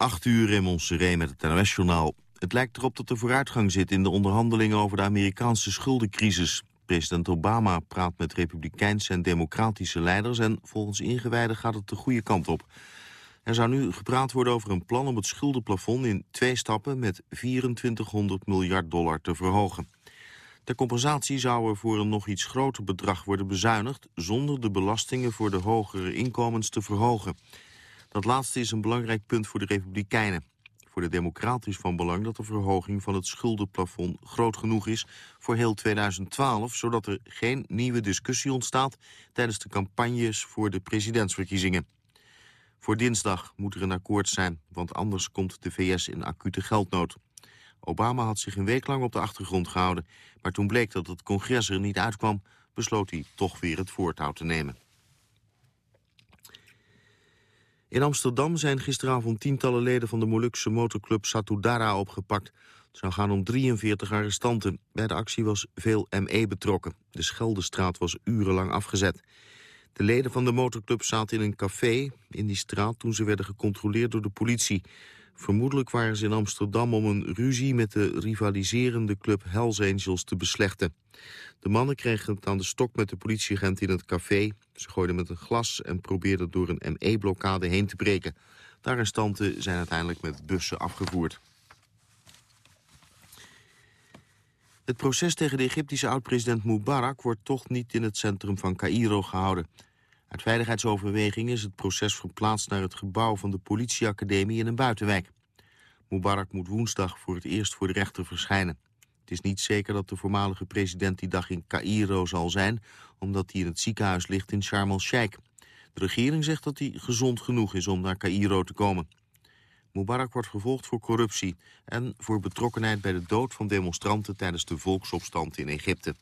8 uur in Montserrat met het NOS-journaal. Het lijkt erop dat er vooruitgang zit in de onderhandelingen over de Amerikaanse schuldencrisis. President Obama praat met republikeinse en democratische leiders... en volgens ingewijden gaat het de goede kant op. Er zou nu gepraat worden over een plan om het schuldenplafond in twee stappen... met 2400 miljard dollar te verhogen. Ter compensatie zou er voor een nog iets groter bedrag worden bezuinigd... zonder de belastingen voor de hogere inkomens te verhogen. Dat laatste is een belangrijk punt voor de Republikeinen. Voor de Democraten is van belang dat de verhoging van het schuldenplafond groot genoeg is voor heel 2012, zodat er geen nieuwe discussie ontstaat tijdens de campagnes voor de presidentsverkiezingen. Voor dinsdag moet er een akkoord zijn, want anders komt de VS in acute geldnood. Obama had zich een week lang op de achtergrond gehouden, maar toen bleek dat het congres er niet uitkwam, besloot hij toch weer het voortouw te nemen. In Amsterdam zijn gisteravond tientallen leden van de Molukse motorclub Satudara opgepakt. Het zou gaan om 43 arrestanten. Bij de actie was veel ME betrokken. De Scheldestraat was urenlang afgezet. De leden van de motorclub zaten in een café in die straat toen ze werden gecontroleerd door de politie. Vermoedelijk waren ze in Amsterdam om een ruzie met de rivaliserende club Hells Angels te beslechten. De mannen kregen het aan de stok met de politieagent in het café. Ze gooiden met een glas en probeerden door een ME-blokkade heen te breken. De arrestanten zijn uiteindelijk met bussen afgevoerd. Het proces tegen de Egyptische oud-president Mubarak wordt toch niet in het centrum van Cairo gehouden. Uit veiligheidsoverwegingen is het proces verplaatst naar het gebouw van de politieacademie in een buitenwijk. Mubarak moet woensdag voor het eerst voor de rechter verschijnen. Het is niet zeker dat de voormalige president die dag in Cairo zal zijn... omdat hij in het ziekenhuis ligt in Sharm el-Sheikh. De regering zegt dat hij gezond genoeg is om naar Cairo te komen. Mubarak wordt vervolgd voor corruptie... en voor betrokkenheid bij de dood van demonstranten... tijdens de volksopstand in Egypte.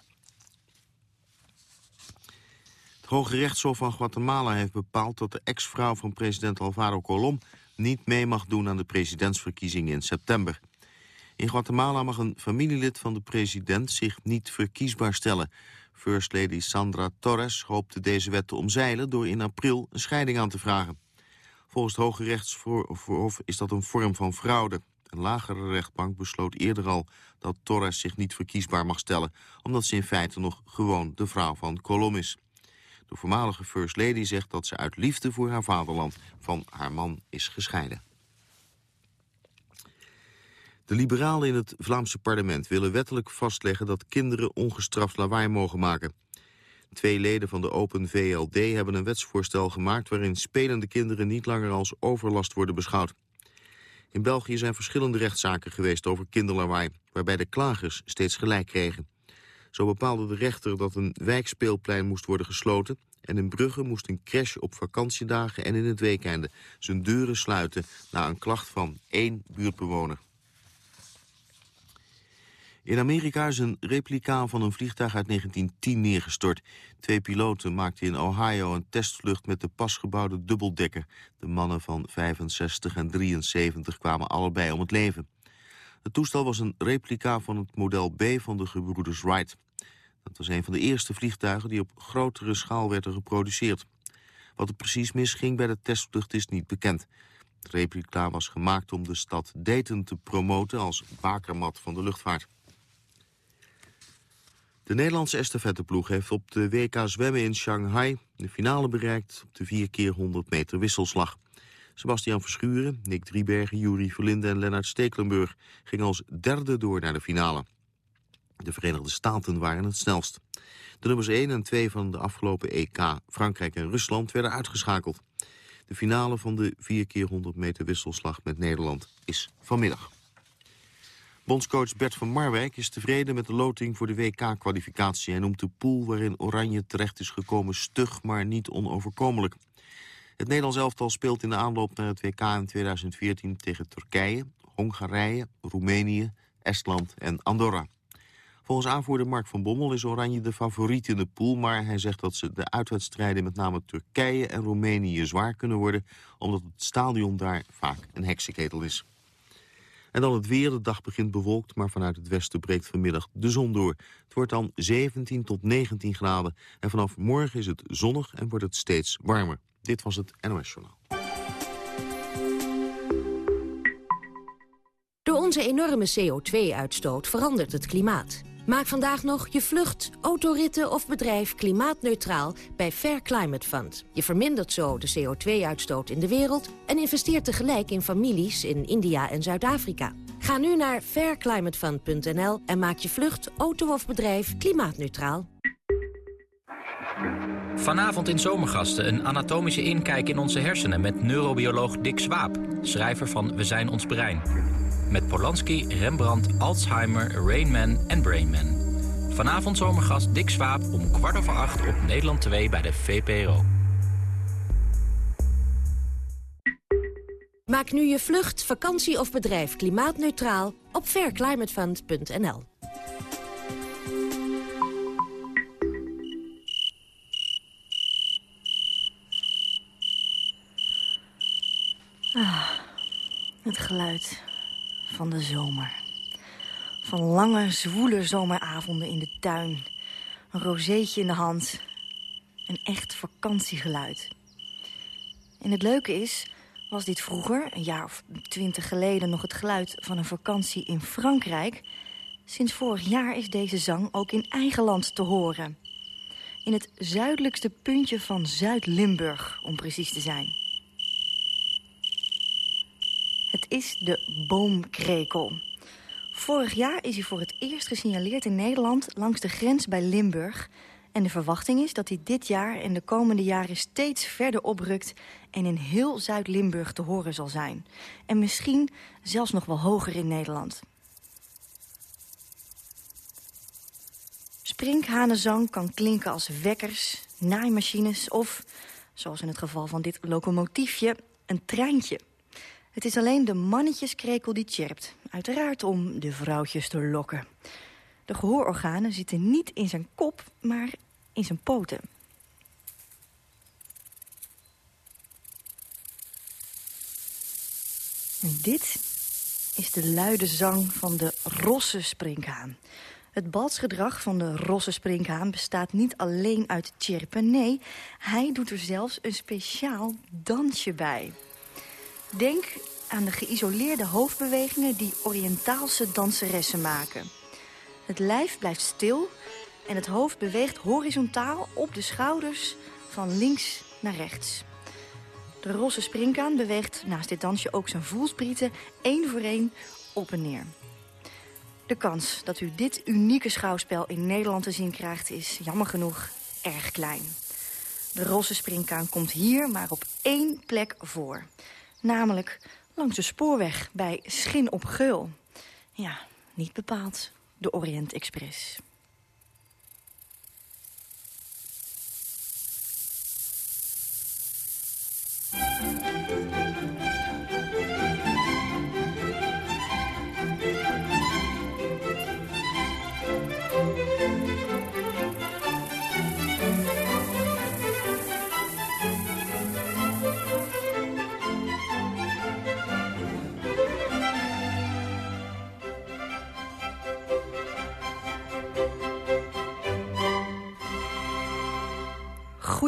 Het Hoge Rechtshof van Guatemala heeft bepaald dat de ex-vrouw van president Alvaro Colom niet mee mag doen aan de presidentsverkiezingen in september. In Guatemala mag een familielid van de president zich niet verkiesbaar stellen. First Lady Sandra Torres hoopte deze wet te omzeilen door in april een scheiding aan te vragen. Volgens het Hoge Rechtshof is dat een vorm van fraude. Een lagere rechtbank besloot eerder al dat Torres zich niet verkiesbaar mag stellen... omdat ze in feite nog gewoon de vrouw van Colom is. De voormalige First Lady zegt dat ze uit liefde voor haar vaderland van haar man is gescheiden. De liberalen in het Vlaamse parlement willen wettelijk vastleggen dat kinderen ongestraft lawaai mogen maken. Twee leden van de Open VLD hebben een wetsvoorstel gemaakt waarin spelende kinderen niet langer als overlast worden beschouwd. In België zijn verschillende rechtszaken geweest over kinderlawaai, waarbij de klagers steeds gelijk kregen. Zo bepaalde de rechter dat een wijkspeelplein moest worden gesloten... en in Brugge moest een crash op vakantiedagen en in het weekende zijn deuren sluiten... na een klacht van één buurtbewoner. In Amerika is een replica van een vliegtuig uit 1910 neergestort. Twee piloten maakten in Ohio een testvlucht met de pasgebouwde dubbeldekker. De mannen van 65 en 73 kwamen allebei om het leven. Het toestel was een replica van het model B van de gebroeders Wright. Dat was een van de eerste vliegtuigen die op grotere schaal werden geproduceerd. Wat er precies misging bij de testvlucht is niet bekend. Het replica was gemaakt om de stad Dayton te promoten als bakermat van de luchtvaart. De Nederlandse estafetteploeg heeft op de WK zwemmen in Shanghai de finale bereikt op de 4 keer 100 meter wisselslag. Sebastian Verschuren, Nick Driebergen, Juri Verlinde en Lennart Stekelenburg gingen als derde door naar de finale. De Verenigde Staten waren het snelst. De nummers 1 en 2 van de afgelopen EK, Frankrijk en Rusland, werden uitgeschakeld. De finale van de 4 keer 100 meter wisselslag met Nederland is vanmiddag. Bondscoach Bert van Marwijk is tevreden met de loting voor de WK-kwalificatie. Hij noemt de pool waarin Oranje terecht is gekomen stug, maar niet onoverkomelijk. Het Nederlands elftal speelt in de aanloop naar het WK in 2014 tegen Turkije, Hongarije, Roemenië, Estland en Andorra. Volgens aanvoerder Mark van Bommel is Oranje de favoriet in de pool... maar hij zegt dat ze de uitwedstrijden met name Turkije en Roemenië zwaar kunnen worden... omdat het stadion daar vaak een heksenketel is. En dan het weer. De dag begint bewolkt, maar vanuit het westen breekt vanmiddag de zon door. Het wordt dan 17 tot 19 graden. En vanaf morgen is het zonnig en wordt het steeds warmer. Dit was het NOS Journaal. onze enorme CO2-uitstoot verandert het klimaat. Maak vandaag nog je vlucht, autoritten of bedrijf klimaatneutraal bij Fair Climate Fund. Je vermindert zo de CO2-uitstoot in de wereld... en investeert tegelijk in families in India en Zuid-Afrika. Ga nu naar fairclimatefund.nl en maak je vlucht, auto of bedrijf klimaatneutraal. Vanavond in Zomergasten een anatomische inkijk in onze hersenen... met neurobioloog Dick Swaap, schrijver van We zijn ons brein. Met Polanski, Rembrandt, Alzheimer, Rainman en Brainman. Vanavond zomergast Dick Swaap om kwart over acht op Nederland 2 bij de VPRO. Maak nu je vlucht, vakantie of bedrijf klimaatneutraal op fairclimatefund.nl. Ah, het geluid van de zomer. Van lange, zwoele zomeravonden in de tuin. Een rozeetje in de hand. Een echt vakantiegeluid. En het leuke is, was dit vroeger, een jaar of twintig geleden... nog het geluid van een vakantie in Frankrijk... Sinds vorig jaar is deze zang ook in eigen land te horen. In het zuidelijkste puntje van Zuid-Limburg, om precies te zijn. Het is de boomkrekel. Vorig jaar is hij voor het eerst gesignaleerd in Nederland... langs de grens bij Limburg. En de verwachting is dat hij dit jaar en de komende jaren... steeds verder oprukt en in heel Zuid-Limburg te horen zal zijn. En misschien zelfs nog wel hoger in Nederland. Sprinkhanenzang kan klinken als wekkers, naaimachines... of, zoals in het geval van dit locomotiefje, een treintje. Het is alleen de mannetjeskrekel die chirpt. Uiteraard om de vrouwtjes te lokken. De gehoororganen zitten niet in zijn kop, maar in zijn poten. En dit is de luide zang van de rosse sprinkhaan. Het balsgedrag van de rosse sprinkhaan bestaat niet alleen uit chirpen. Nee, hij doet er zelfs een speciaal dansje bij. Denk aan de geïsoleerde hoofdbewegingen die Oriëntaalse danseressen maken. Het lijf blijft stil en het hoofd beweegt horizontaal op de schouders van links naar rechts. De rosse springkaan beweegt naast dit dansje ook zijn voelsprieten één voor één op en neer. De kans dat u dit unieke schouwspel in Nederland te zien krijgt is jammer genoeg erg klein. De rosse springkaan komt hier maar op één plek voor. Namelijk langs de spoorweg bij Schin op Geul. Ja, niet bepaald de Orient Express.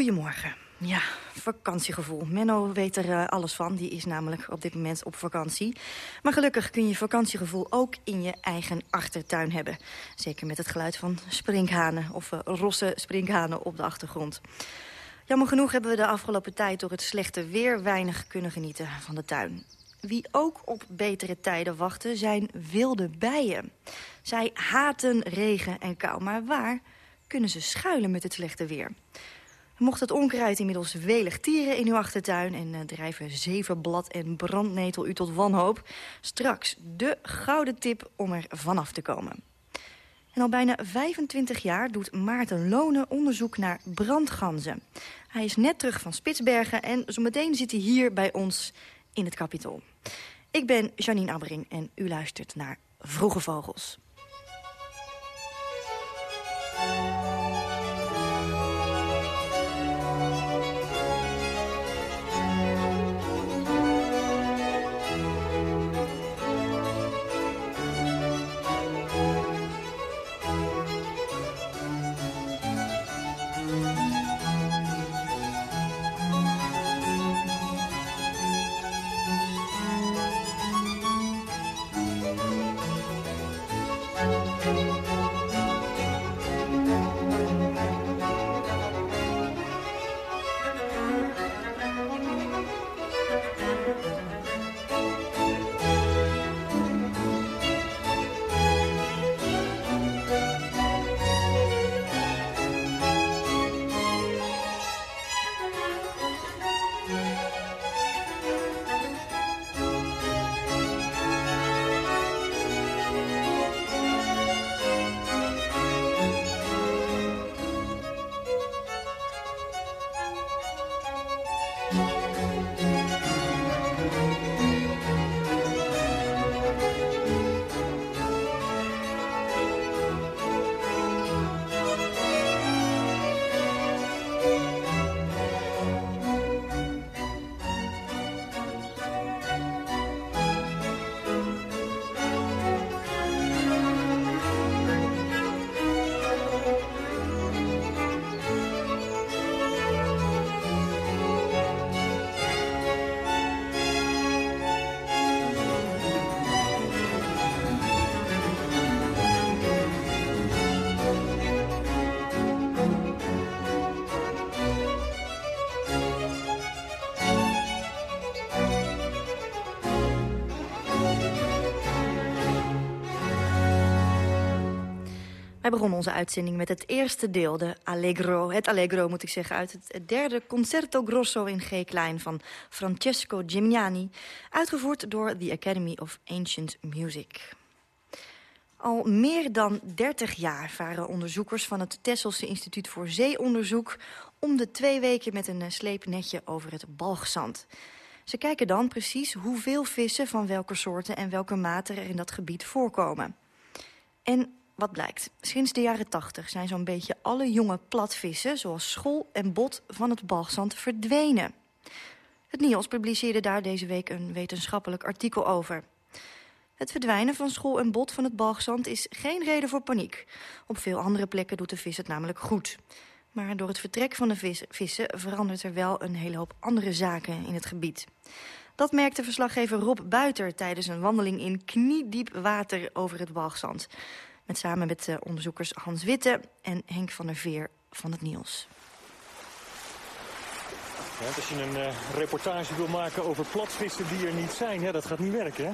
Goedemorgen. Ja, vakantiegevoel. Menno weet er uh, alles van. Die is namelijk op dit moment op vakantie. Maar gelukkig kun je vakantiegevoel ook in je eigen achtertuin hebben. Zeker met het geluid van sprinkhanen of uh, rosse sprinkhanen op de achtergrond. Jammer genoeg hebben we de afgelopen tijd door het slechte weer weinig kunnen genieten van de tuin. Wie ook op betere tijden wachten zijn wilde bijen. Zij haten regen en kou, maar waar kunnen ze schuilen met het slechte weer? Mocht het onkruid inmiddels welig tieren in uw achtertuin... en uh, drijven zevenblad en brandnetel u tot wanhoop... straks de gouden tip om er vanaf te komen. En al bijna 25 jaar doet Maarten Lonen onderzoek naar brandganzen. Hij is net terug van Spitsbergen en zometeen zit hij hier bij ons in het kapitol. Ik ben Janine Abbering en u luistert naar Vroege Vogels. Hij begon onze uitzending met het eerste deel, de Allegro. Het Allegro, moet ik zeggen, uit het derde Concerto Grosso in G-klein... van Francesco Gimignani, uitgevoerd door the Academy of Ancient Music. Al meer dan 30 jaar varen onderzoekers van het Tesselse Instituut voor Zeeonderzoek... om de twee weken met een sleepnetje over het balgzand. Ze kijken dan precies hoeveel vissen van welke soorten en welke maten er in dat gebied voorkomen. En wat blijkt? Sinds de jaren 80 zijn zo'n beetje alle jonge platvissen... zoals school en bot van het balgzand verdwenen. Het NIOS publiceerde daar deze week een wetenschappelijk artikel over. Het verdwijnen van school en bot van het balgzand is geen reden voor paniek. Op veel andere plekken doet de vis het namelijk goed. Maar door het vertrek van de vissen verandert er wel een hele hoop andere zaken in het gebied. Dat merkte verslaggever Rob Buiter tijdens een wandeling in kniediep water over het balgzand. Met samen met uh, onderzoekers Hans Witte en Henk van der Veer van het Niels. Ja, als je een uh, reportage wil maken over platvissen die er niet zijn, ja, dat gaat niet werken, hè?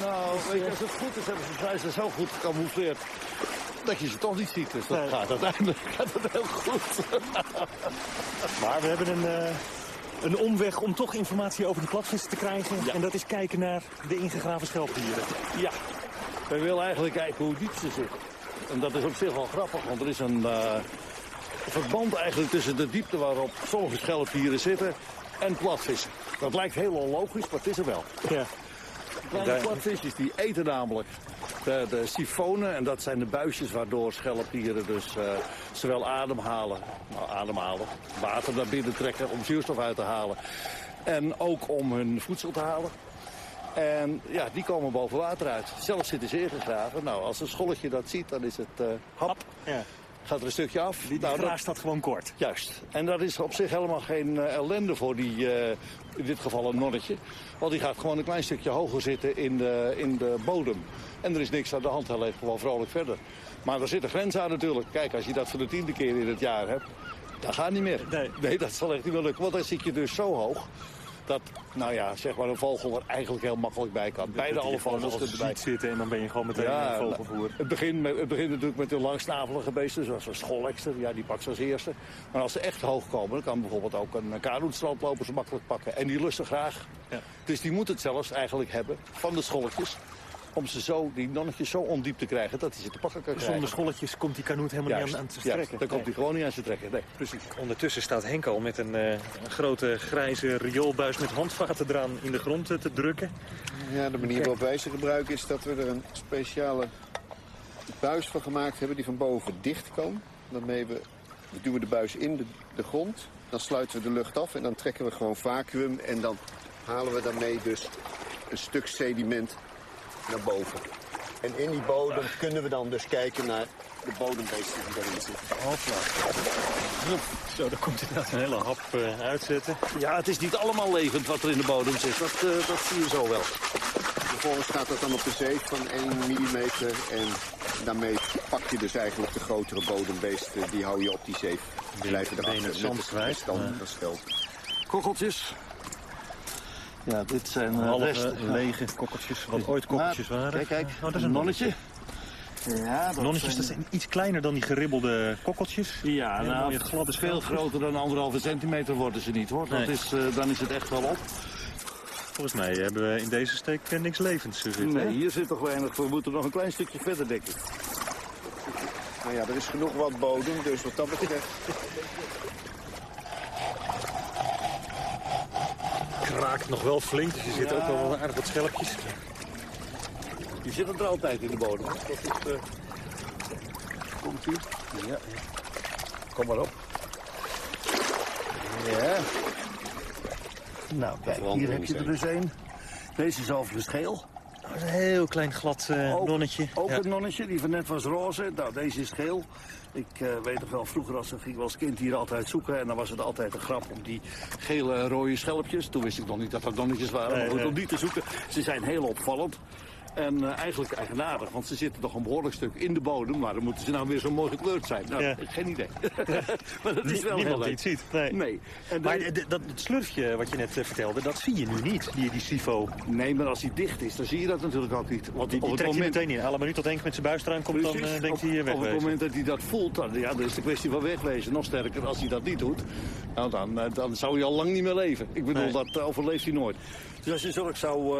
Nou, weet je, als het goed is, hebben ze, zijn zo goed gecamoufleerd dat je ze toch niet ziet. Dus dat nee. gaat uiteindelijk gaat het heel goed. maar we hebben een, uh, een omweg om toch informatie over die platvissen te krijgen. Ja. En dat is kijken naar de ingegraven schelpdieren. Ja, wij willen eigenlijk kijken hoe diep ze zitten. En dat is op zich wel grappig, want er is een uh, verband eigenlijk tussen de diepte waarop sommige schelpdieren zitten en platvissen. Dat lijkt heel onlogisch, maar het is er wel. Ja. Kleine platvisjes die eten namelijk de, de sifonen. En dat zijn de buisjes waardoor schelpdieren dus uh, zowel ademhalen, nou, ademhalen, water naar binnen trekken om zuurstof uit te halen. En ook om hun voedsel te halen. En ja, die komen boven water uit. Zelfs zitten ze ingegraven. Nou, als een scholletje dat ziet, dan is het uh, hap. Ja. Gaat er een stukje af. Die, die nou, dat staat gewoon kort. Juist. En dat is op zich helemaal geen uh, ellende voor die, uh, in dit geval een nonnetje. Want die gaat gewoon een klein stukje hoger zitten in de, in de bodem. En er is niks aan de hand, hij leeft gewoon vrolijk verder. Maar er zit een grens aan natuurlijk. Kijk, als je dat voor de tiende keer in het jaar hebt, dat gaat niet meer. Nee, nee dat zal echt niet meer lukken. Want dan zit je dus zo hoog dat, nou ja, zeg maar een vogel er eigenlijk heel makkelijk bij kan. Beide alle vogels kunnen erbij zitten en dan ben je gewoon meteen ja, een vogelvoer. Het begint, met, het begint natuurlijk met de langsnavelige beesten, zoals een schoolekster. Ja, die pakt ze als eerste. Maar als ze echt hoog komen, dan kan bijvoorbeeld ook een karoenstrandloper ze makkelijk pakken. En die lusten graag. Ja. Dus die moet het zelfs eigenlijk hebben van de scholletjes om ze zo, die nonnetjes zo ondiep te krijgen dat hij ze te pakken kan krijgen. Zonder scholletjes komt die kanoet helemaal niet aan, aan te trekken. dan komt hij gewoon niet aan te trekken. Nee, precies. Ondertussen staat Henk al met een, uh, een grote grijze rioolbuis met handvaten eraan in de grond te drukken. Ja, de manier waarop wij ze gebruiken is dat we er een speciale buis van gemaakt hebben die van boven dicht kan. Daarmee we, we duwen de buis in de, de grond, dan sluiten we de lucht af en dan trekken we gewoon vacuüm en dan halen we daarmee dus een stuk sediment naar boven. En in die bodem kunnen we dan dus kijken naar de bodembeesten die erin zitten. Hopla. Zo, daar komt inderdaad een hele hap uh, uitzetten. Ja, het is niet allemaal levend wat er in de bodem zit. Dat, uh, dat zie je zo wel. Vervolgens gaat dat dan op de zeef van 1 mm. En daarmee pak je dus eigenlijk de grotere bodembeesten. Die hou je op die zeef. Die blijven erachter. Het zand kwijt. Dan, dat Kokkeltjes. Ja, dit zijn uh, Halve, lege kokkertjes, wat ooit kokkertjes waren. Kijk, kijk, oh, dat is een nonnetje. Ja, dat Nonnetjes zijn... zijn iets kleiner dan die geribbelde kokkeltjes. Ja, nou, gladde veel groter dan anderhalve centimeter worden ze niet, hoor. Dat is, uh, dan is het echt wel op. Volgens mij hebben we in deze steek niks levends zitten. Nee, hier zit toch weinig. We moeten nog een klein stukje verder, denk ik. Nou ja, er is genoeg wat bodem, dus wat dat betreft... kraakt nog wel flink, dus je zit ook wel aardig wat schelpjes. Die zitten er altijd in de bodem. Dat is, uh... Komt u? Ja. Kom maar op. Ja. Nou, kijk, hier heb je er dus een. Deze is overigens geel. Dat is een heel klein glad uh, ook, nonnetje. Ook een nonnetje, die van net was roze. Nou, deze is geel. Ik uh, weet nog wel, vroeger als ik als kind hier altijd zoeken... en dan was het altijd een grap om die gele rode schelpjes... toen wist ik nog niet dat dat nonnetjes waren, maar goed, om die te zoeken. Ze zijn heel opvallend. En uh, eigenlijk eigenaardig, want ze zitten toch een behoorlijk stuk in de bodem. Maar dan moeten ze nou weer zo mooi gekleurd zijn. Nou, ja. geen idee. maar dat is wel Niemand die het ziet. Nee. nee. En maar dat het slurfje wat je net uh, vertelde, dat zie je nu niet, die, die SIFO. Nee, maar als hij dicht is, dan zie je dat natuurlijk ook niet. Want die, die trekt moment... hij meteen in. Alle minuut tot Henk met zijn buis eraan komt, dan uh, denkt hij wegwezen. Op het moment dat hij dat voelt, dan, ja, dan is de kwestie van wegwezen. Nog sterker, als hij dat niet doet, nou, dan, dan zou hij al lang niet meer leven. Ik bedoel, nee. dat overleeft hij nooit. Dus als je zulk zou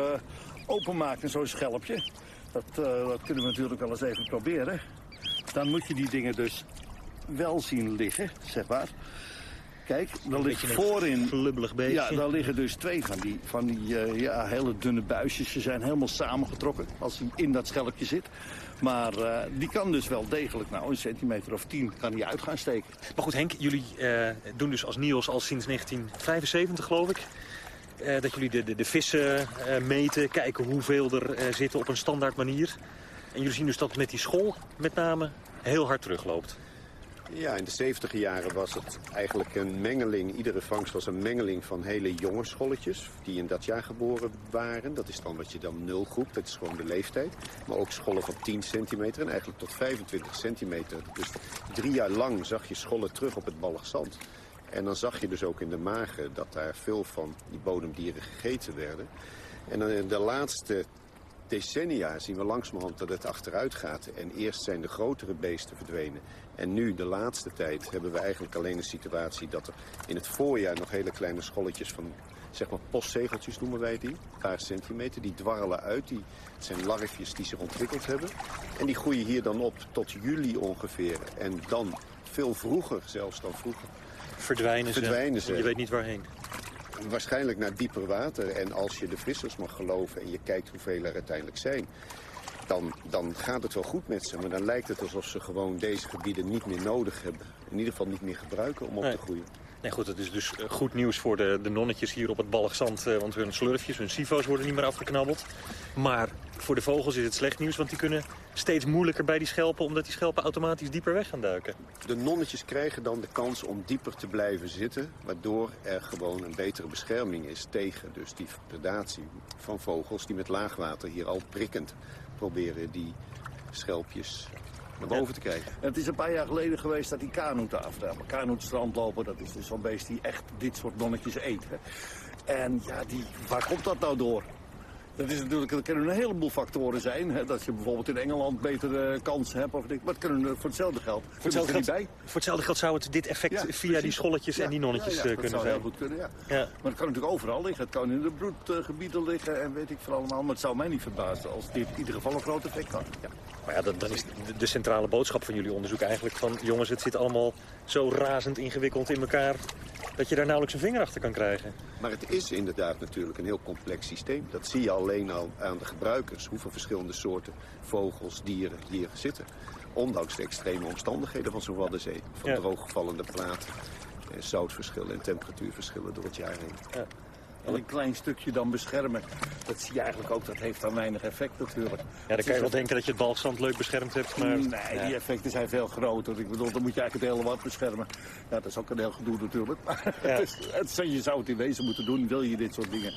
openmaken, zo'n schelpje... Dat, uh, dat kunnen we natuurlijk wel eens even proberen. Dan moet je die dingen dus wel zien liggen, zeg maar. Kijk, dan ligt voorin... Glubberig beetje. Ja, daar liggen dus twee van die, van die uh, ja, hele dunne buisjes. Ze zijn helemaal samengetrokken als hij in dat schelpje zit. Maar uh, die kan dus wel degelijk, nou een centimeter of tien, kan die uit gaan steken. Maar goed Henk, jullie uh, doen dus als Niels al sinds 1975 geloof ik. Uh, dat jullie de, de, de vissen uh, meten, kijken hoeveel er uh, zitten op een standaard manier. En jullie zien dus dat met die school met name heel hard terugloopt. Ja, in de 70 jaren was het eigenlijk een mengeling. Iedere vangst was een mengeling van hele jonge scholletjes... die in dat jaar geboren waren. Dat is dan wat je dan nul groep, dat is gewoon de leeftijd. Maar ook schollen van 10 centimeter en eigenlijk tot 25 centimeter. Dus drie jaar lang zag je schollen terug op het ballig zand. En dan zag je dus ook in de magen dat daar veel van die bodemdieren gegeten werden. En dan in de laatste decennia zien we langzamerhand dat het achteruit gaat. En eerst zijn de grotere beesten verdwenen. En nu, de laatste tijd, hebben we eigenlijk alleen een situatie... dat er in het voorjaar nog hele kleine scholletjes van... zeg maar postzegeltjes noemen wij die, een paar centimeter. Die dwarrelen uit, die, het zijn larfjes die zich ontwikkeld hebben. En die groeien hier dan op tot juli ongeveer. En dan veel vroeger, zelfs dan vroeger verdwijnen, verdwijnen ze. Je weet niet waarheen. Waarschijnlijk naar dieper water. En als je de vissers mag geloven en je kijkt hoeveel er uiteindelijk zijn... Dan, dan gaat het wel goed met ze. Maar dan lijkt het alsof ze gewoon deze gebieden niet meer nodig hebben. In ieder geval niet meer gebruiken om op nee. te groeien. Nee, goed, het is dus goed nieuws voor de, de nonnetjes hier op het ballig zand. Want hun slurfjes, hun sifo's worden niet meer afgeknabbeld. Maar voor de vogels is het slecht nieuws, want die kunnen steeds moeilijker bij die schelpen... omdat die schelpen automatisch dieper weg gaan duiken. De nonnetjes krijgen dan de kans om dieper te blijven zitten... waardoor er gewoon een betere bescherming is tegen dus die predatie van vogels... die met laagwater hier al prikkend proberen die schelpjes naar boven te krijgen. En het is een paar jaar geleden geweest dat die kanoeten afdammen. Kanoet strandlopen, dat is dus zo'n beest die echt dit soort nonnetjes eet. Hè. En ja, die, waar komt dat nou door? Dat, is natuurlijk, dat kunnen een heleboel factoren zijn. Hè? Dat je bijvoorbeeld in Engeland betere kansen hebt. Of, maar het kunnen voor hetzelfde geld. Voor hetzelfde geld, bij. voor hetzelfde geld zou het dit effect ja, via die scholletjes ja, en die nonnetjes ja, kunnen zijn. Dat zou heel goed kunnen, ja. Maar het kan natuurlijk overal liggen. Het kan in de broedgebieden liggen en weet ik veel allemaal. Maar het zou mij niet verbazen als dit in ieder geval een groot effect had. Ja. Maar ja, dan is de centrale boodschap van jullie onderzoek eigenlijk van... jongens, het zit allemaal zo razend ingewikkeld in elkaar... dat je daar nauwelijks een vinger achter kan krijgen. Maar het is inderdaad natuurlijk een heel complex systeem. Dat zie je alleen al aan de gebruikers. Hoeveel verschillende soorten vogels, dieren hier zitten. Ondanks de extreme omstandigheden van zo'n Waddenzee. Van ja. droogvallende platen, zoutverschillen en temperatuurverschillen door het jaar heen. Ja. En een klein stukje dan beschermen. Dat zie je eigenlijk ook, dat heeft dan weinig effect natuurlijk. Ja, dan kan je wel denken dat je het balzand leuk beschermd hebt, maar... Nee, ja. die effecten zijn veel groter. Ik bedoel, dan moet je eigenlijk het hele wat beschermen. Ja, dat is ook een heel gedoe natuurlijk. Maar ja. het is, het, je zou het in wezen moeten doen, wil je dit soort dingen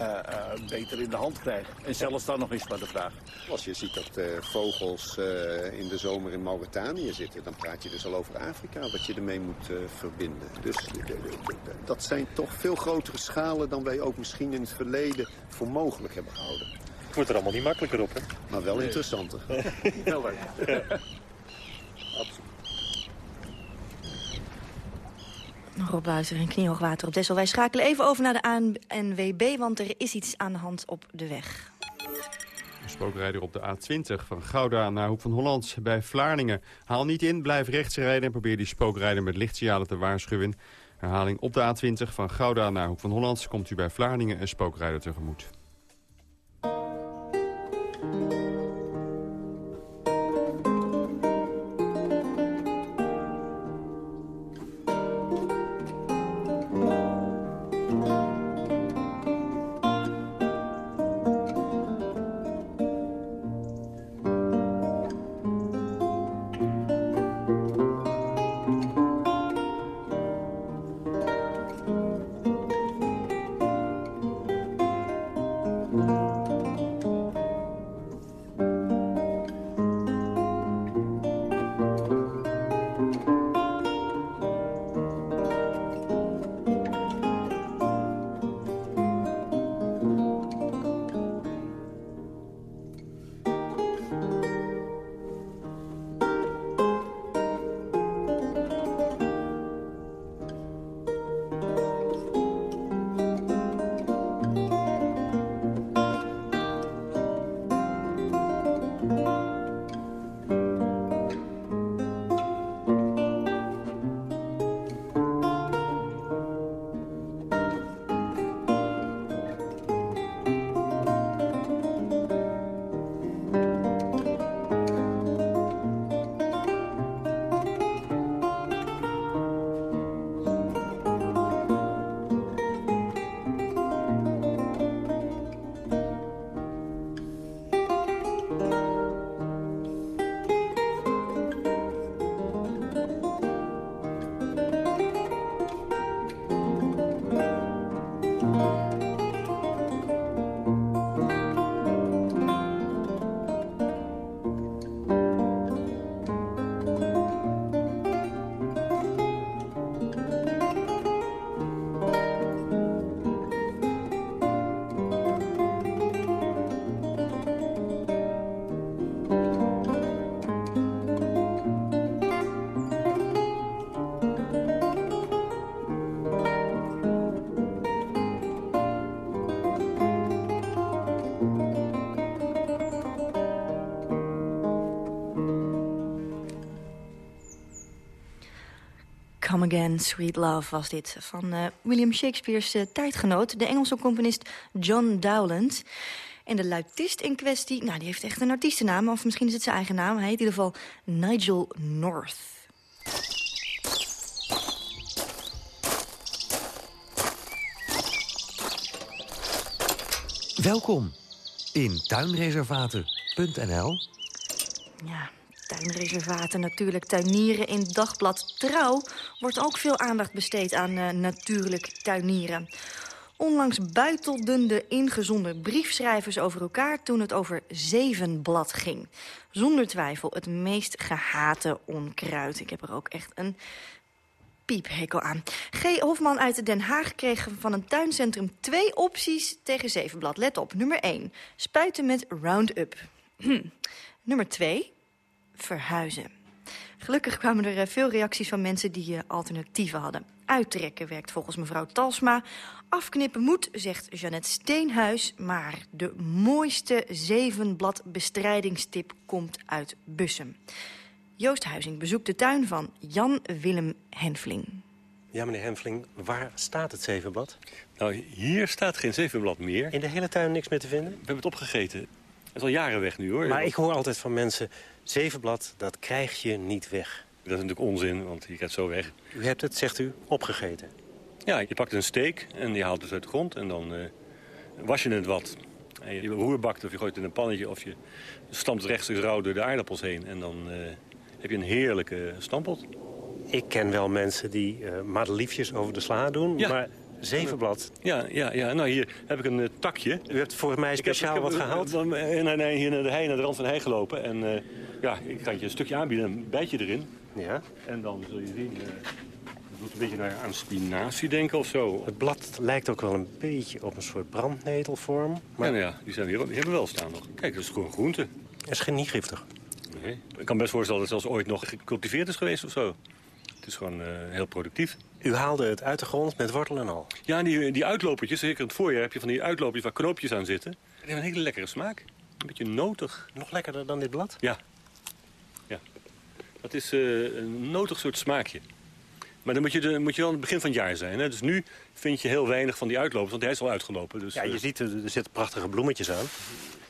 uh, uh, beter in de hand krijgen. En zelfs dan nog eens maar de vraag. Als je ziet dat uh, vogels in de zomer in Mauritanië zitten... dan praat je dus al over Afrika, wat je ermee moet verbinden. Dus dat zijn toch veel grotere schalen dan wij ook misschien in het verleden voor mogelijk hebben gehouden. Het wordt er allemaal niet makkelijker op, hè? Maar wel interessanter. Wel leuk. Rob Buizer en kniehoog water op Dessel. Wij schakelen even over naar de ANWB, want er is iets aan de hand op de weg. Een spookrijder op de A20 van Gouda naar Hoek van Holland bij Vlaardingen. Haal niet in, blijf rechts rijden en probeer die spookrijder met lichtsignalen te waarschuwen. Herhaling op de A20 van Gouda naar Hoek van Holland komt u bij Vlaardingen een spookrijder tegemoet. Again, Sweet Love was dit. Van uh, William Shakespeare's uh, tijdgenoot, de Engelse componist John Dowland. En de luitist in kwestie, nou, die heeft echt een artiestennaam... of misschien is het zijn eigen naam. Hij heet in ieder geval Nigel North. Welkom in tuinreservaten.nl. Ja, tuinreservaten natuurlijk. Tuinieren in Dagblad Trouw wordt ook veel aandacht besteed aan uh, natuurlijk tuinieren. Onlangs buitelden de ingezonden briefschrijvers over elkaar... toen het over zevenblad ging. Zonder twijfel het meest gehate onkruid. Ik heb er ook echt een piephekel aan. G. Hofman uit Den Haag kreeg van een tuincentrum twee opties tegen zevenblad. Let op. Nummer 1. Spuiten met Roundup. Nummer 2. Verhuizen. Gelukkig kwamen er eh, veel reacties van mensen die uh, alternatieven hadden. Uittrekken werkt volgens mevrouw Talsma. Afknippen moet, zegt Jeannette Steenhuis. Maar de mooiste zevenblad bestrijdingstip komt uit Bussum. Joost Huizing bezoekt de tuin van Jan Willem Henfling. Ja, meneer Henfling, waar staat het zevenblad? Nou, hier staat geen zevenblad meer. In de hele tuin niks meer te vinden? We hebben het opgegeten. Is al jaren weg nu, hoor. Maar ik hoor altijd van mensen, zevenblad, dat krijg je niet weg. Dat is natuurlijk onzin, want je krijgt zo weg. U hebt het, zegt u, opgegeten? Ja, je pakt een steek en die haalt het uit de grond en dan uh, was je het wat. En je roerbakt of je gooit het in een pannetje of je stampt rechtstreeks rauw door de aardappels heen. En dan uh, heb je een heerlijke stampot. Ik ken wel mensen die uh, madeliefjes over de sla doen, ja. maar zevenblad. Ja, ja, ja, nou hier heb ik een uh, takje. U hebt voor mij speciaal heb, wat gehaald? Dan, nee, nee, hier naar de hei, naar de rand van de hei gelopen. En uh, ja, ik kan je een stukje aanbieden, een bijtje erin. Ja. En dan zul je zien, uh, het doet een beetje naar, aan spinazie denken of zo. Het blad lijkt ook wel een beetje op een soort brandnetelvorm. Maar... Ja, nou ja, die, zijn hier, die hebben wel staan nog. Kijk, dat is gewoon groente. Het is geen niet giftig. Nee. Ik kan best voorstellen dat het zelfs ooit nog gecultiveerd is geweest of zo. Het is gewoon heel productief. U haalde het uit de grond met wortel en al? Ja, die, die uitlopertjes, zeker in het voorjaar heb je van die uitlopertjes waar knoopjes aan zitten. Die hebben een hele lekkere smaak. Een beetje notig. Nog lekkerder dan dit blad? Ja. ja. Dat is uh, een notig soort smaakje. Maar dan moet je, de, moet je wel aan het begin van het jaar zijn. Hè? Dus nu vind je heel weinig van die uitlopers, want hij is al uitgelopen. Dus, ja, je uh, ziet, er zitten prachtige bloemetjes aan.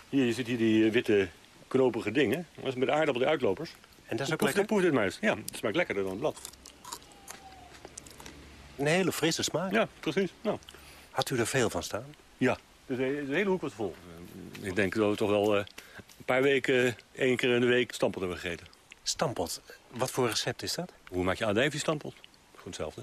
Hier, je ziet hier die witte knopige dingen. Dat is met de aardappel de uitlopers. En dat is ook lekker? Proef dit maar eens. Ja, het smaakt lekkerder dan het blad. Een hele frisse smaak. Ja, precies. Nou. Had u er veel van staan? Ja, dus de hele hoek was vol. Ik denk dat we toch wel uh, een paar weken, één keer in de week stampot hebben gegeten. Stampot? Wat voor recept is dat? Hoe maak je aardijfje stampot? Gewoon hetzelfde.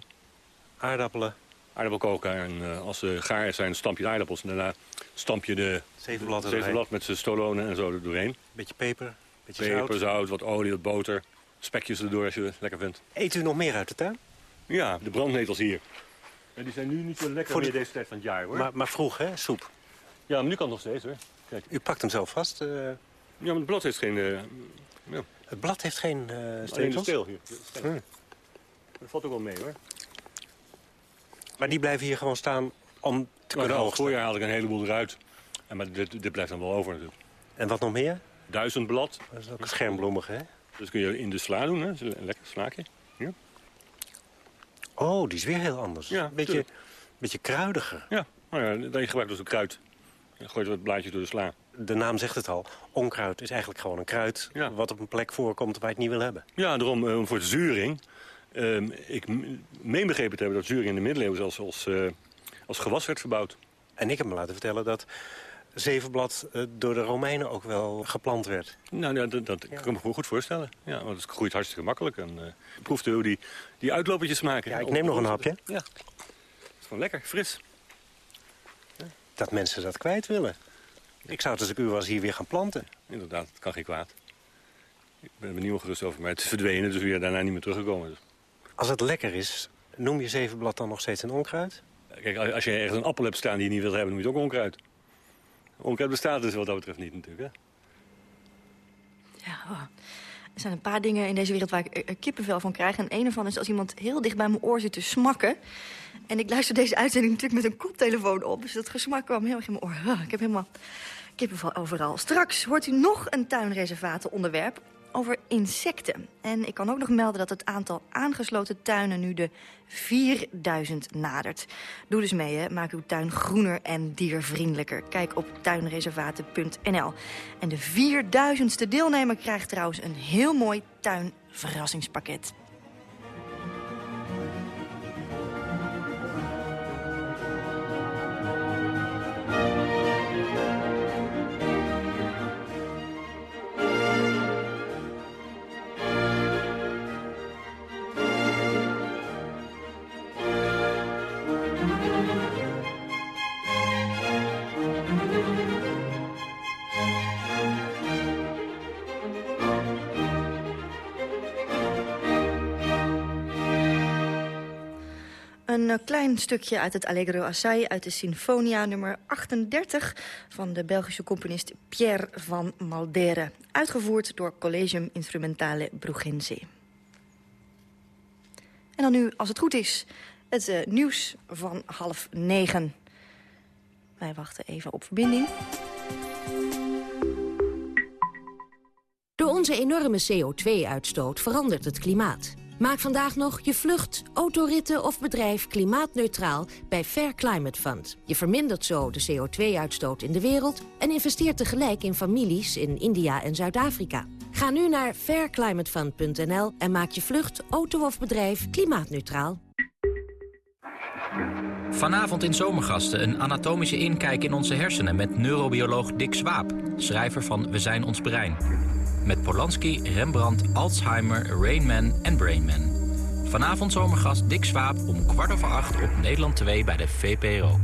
Aardappelen? Aardappel koken en uh, als ze gaar zijn, stamp je de aardappels. En daarna stamp je de zevenblad, zevenblad met zijn stolonen en zo er doorheen. Beetje peper, beetje peper, zout. zout, wat olie, wat boter. Spekjes erdoor als je het lekker vindt. Eet u nog meer uit de tuin? Ja, de brandnetels hier. Ja, die zijn nu niet zo lekker meer de... deze tijd van het jaar, hoor. Maar, maar vroeg, hè? Soep? Ja, maar nu kan het nog steeds, hoor. Kijk. U pakt hem zelf vast? Uh... Ja, maar het blad heeft geen... Uh, ja. Het blad heeft geen uh, stekels? steel hier. Hm. Dat valt ook wel mee, hoor. Maar die blijven hier gewoon staan om te kunnen nou, Het voorjaar haal ik een heleboel eruit. En maar dit, dit blijft dan wel over natuurlijk. En wat nog meer? Duizend blad. Dat is ook schermbloemig, hè? Dus kun je in de sla doen, hè? Een lekker slaakje. Oh, die is weer heel anders. Ja, beetje, beetje kruidiger. Ja, nou ja, je gebruikt dus een kruid. Je gooit wat blaadjes door de sla. De naam zegt het al. Onkruid is eigenlijk gewoon een kruid... Ja. wat op een plek voorkomt waar je het niet wil hebben. Ja, daarom uh, voor de zuring. Uh, ik meen begrepen te hebben dat zuring in de middeleeuwen als, als, uh, als gewas werd verbouwd. En ik heb me laten vertellen dat zevenblad uh, door de Romeinen ook wel geplant werd. Nou, ja, dat, dat ja. kan ik me goed voorstellen. Ja, want het groeit hartstikke makkelijk. En uh, proefde hoe die, die uitlopertjes maken. Ja, ik neem nog een hapje. Ja, het is gewoon lekker, fris. Ja. Dat mensen dat kwijt willen. Ik zou het als ik u was hier weer gaan planten. Inderdaad, het kan geen kwaad. Ik ben er niet ongerust over, maar het is verdwenen, dus weer daarna niet meer teruggekomen. Dus. Als het lekker is, noem je zevenblad dan nog steeds een onkruid? Kijk, als je ergens een appel hebt staan die je niet wilt hebben, noem je het ook onkruid. Onkruid bestaat dus wat dat betreft niet natuurlijk, hè? Ja, oh. er zijn een paar dingen in deze wereld waar ik kippenvel van krijg. En een ervan is als iemand heel dicht bij mijn oor zit te smakken. En ik luister deze uitzending natuurlijk met een koptelefoon op. Dus dat gesmak kwam heel erg in mijn oor. Oh, ik heb helemaal kippenvel overal. Straks hoort u nog een tuinreservatenonderwerp. Over insecten. En ik kan ook nog melden dat het aantal aangesloten tuinen nu de 4000 nadert. Doe dus mee, hè. maak uw tuin groener en diervriendelijker. Kijk op tuinreservaten.nl. En de 4000ste deelnemer krijgt trouwens een heel mooi tuinverrassingspakket. Een eh, klein stukje uit het Allegro Assai uit de Sinfonia nummer 38... van de Belgische componist Pierre van Maldere. Uitgevoerd door Collegium Instrumentale Bruggense. En dan nu, als het goed is, het uh, nieuws van half negen. Wij wachten even op verbinding. Door onze enorme CO2-uitstoot verandert het klimaat. Maak vandaag nog je vlucht, autoritten of bedrijf klimaatneutraal bij Fair Climate Fund. Je vermindert zo de CO2-uitstoot in de wereld... en investeert tegelijk in families in India en Zuid-Afrika. Ga nu naar fairclimatefund.nl en maak je vlucht, auto of bedrijf klimaatneutraal. Vanavond in Zomergasten een anatomische inkijk in onze hersenen... met neurobioloog Dick Swaap, schrijver van We zijn ons brein. Met Polanski, Rembrandt, Alzheimer, Rainman en Brainman. Vanavond zomergast Dick Swaap om kwart over acht op Nederland 2 bij de VPRO.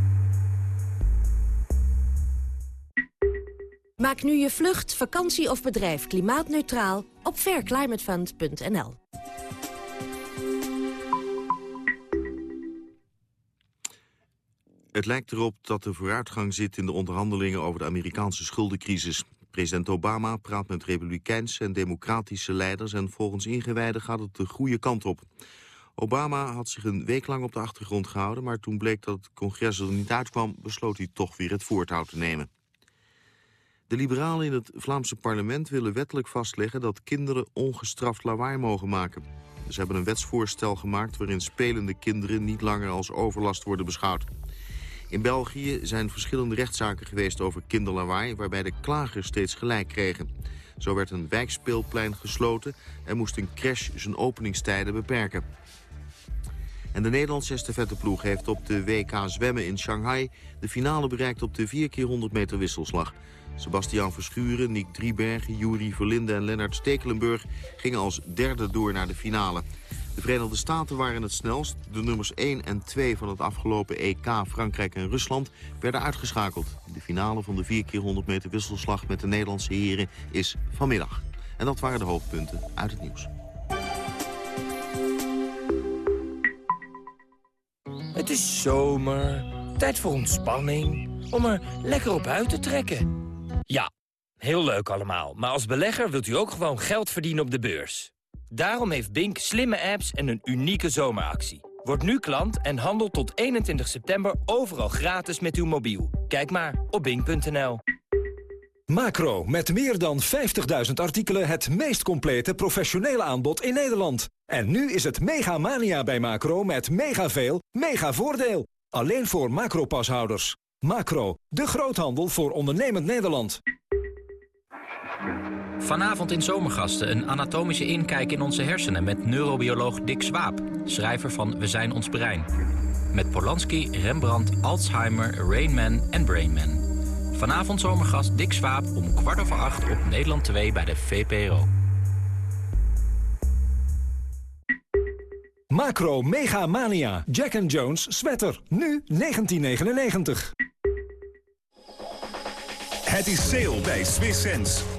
Maak nu je vlucht, vakantie of bedrijf klimaatneutraal op fairclimatefund.nl. Het lijkt erop dat er vooruitgang zit in de onderhandelingen over de Amerikaanse schuldencrisis. President Obama praat met republikeinse en democratische leiders... en volgens ingewijden gaat het de goede kant op. Obama had zich een week lang op de achtergrond gehouden... maar toen bleek dat het congres er niet uitkwam... besloot hij toch weer het voortouw te nemen. De liberalen in het Vlaamse parlement willen wettelijk vastleggen... dat kinderen ongestraft lawaai mogen maken. Ze hebben een wetsvoorstel gemaakt waarin spelende kinderen... niet langer als overlast worden beschouwd. In België zijn verschillende rechtszaken geweest over kinderlawaai... waarbij de klagers steeds gelijk kregen. Zo werd een wijkspeelplein gesloten... en moest een crash zijn openingstijden beperken. En de Nederlandse estafetteploeg heeft op de WK zwemmen in Shanghai... de finale bereikt op de 4 keer 100 meter wisselslag. Sebastian Verschuren, Nick Driebergen, Juri Verlinde en Lennart Stekelenburg... gingen als derde door naar de finale. De Verenigde Staten waren het snelst. De nummers 1 en 2 van het afgelopen EK, Frankrijk en Rusland, werden uitgeschakeld. De finale van de 4 keer 100 meter wisselslag met de Nederlandse heren is vanmiddag. En dat waren de hoofdpunten uit het nieuws. Het is zomer, tijd voor ontspanning, om er lekker op uit te trekken. Ja, heel leuk allemaal, maar als belegger wilt u ook gewoon geld verdienen op de beurs. Daarom heeft Bink slimme apps en een unieke zomeractie. Word nu klant en handel tot 21 september overal gratis met uw mobiel. Kijk maar op bink.nl. Macro, met meer dan 50.000 artikelen het meest complete professionele aanbod in Nederland. En nu is het mega mania bij Macro met mega veel, mega voordeel. Alleen voor Macro-pashouders. Macro, de groothandel voor ondernemend Nederland. Vanavond in Zomergasten een anatomische inkijk in onze hersenen... met neurobioloog Dick Swaap, schrijver van We zijn ons brein. Met Polanski, Rembrandt, Alzheimer, Rainman en Brainman. Vanavond zomergast Dick Swaap om kwart over acht op Nederland 2 bij de VPRO. Macro Mega Mania. Jack and Jones sweater. Nu 1999. Het is sale bij Swiss Sense.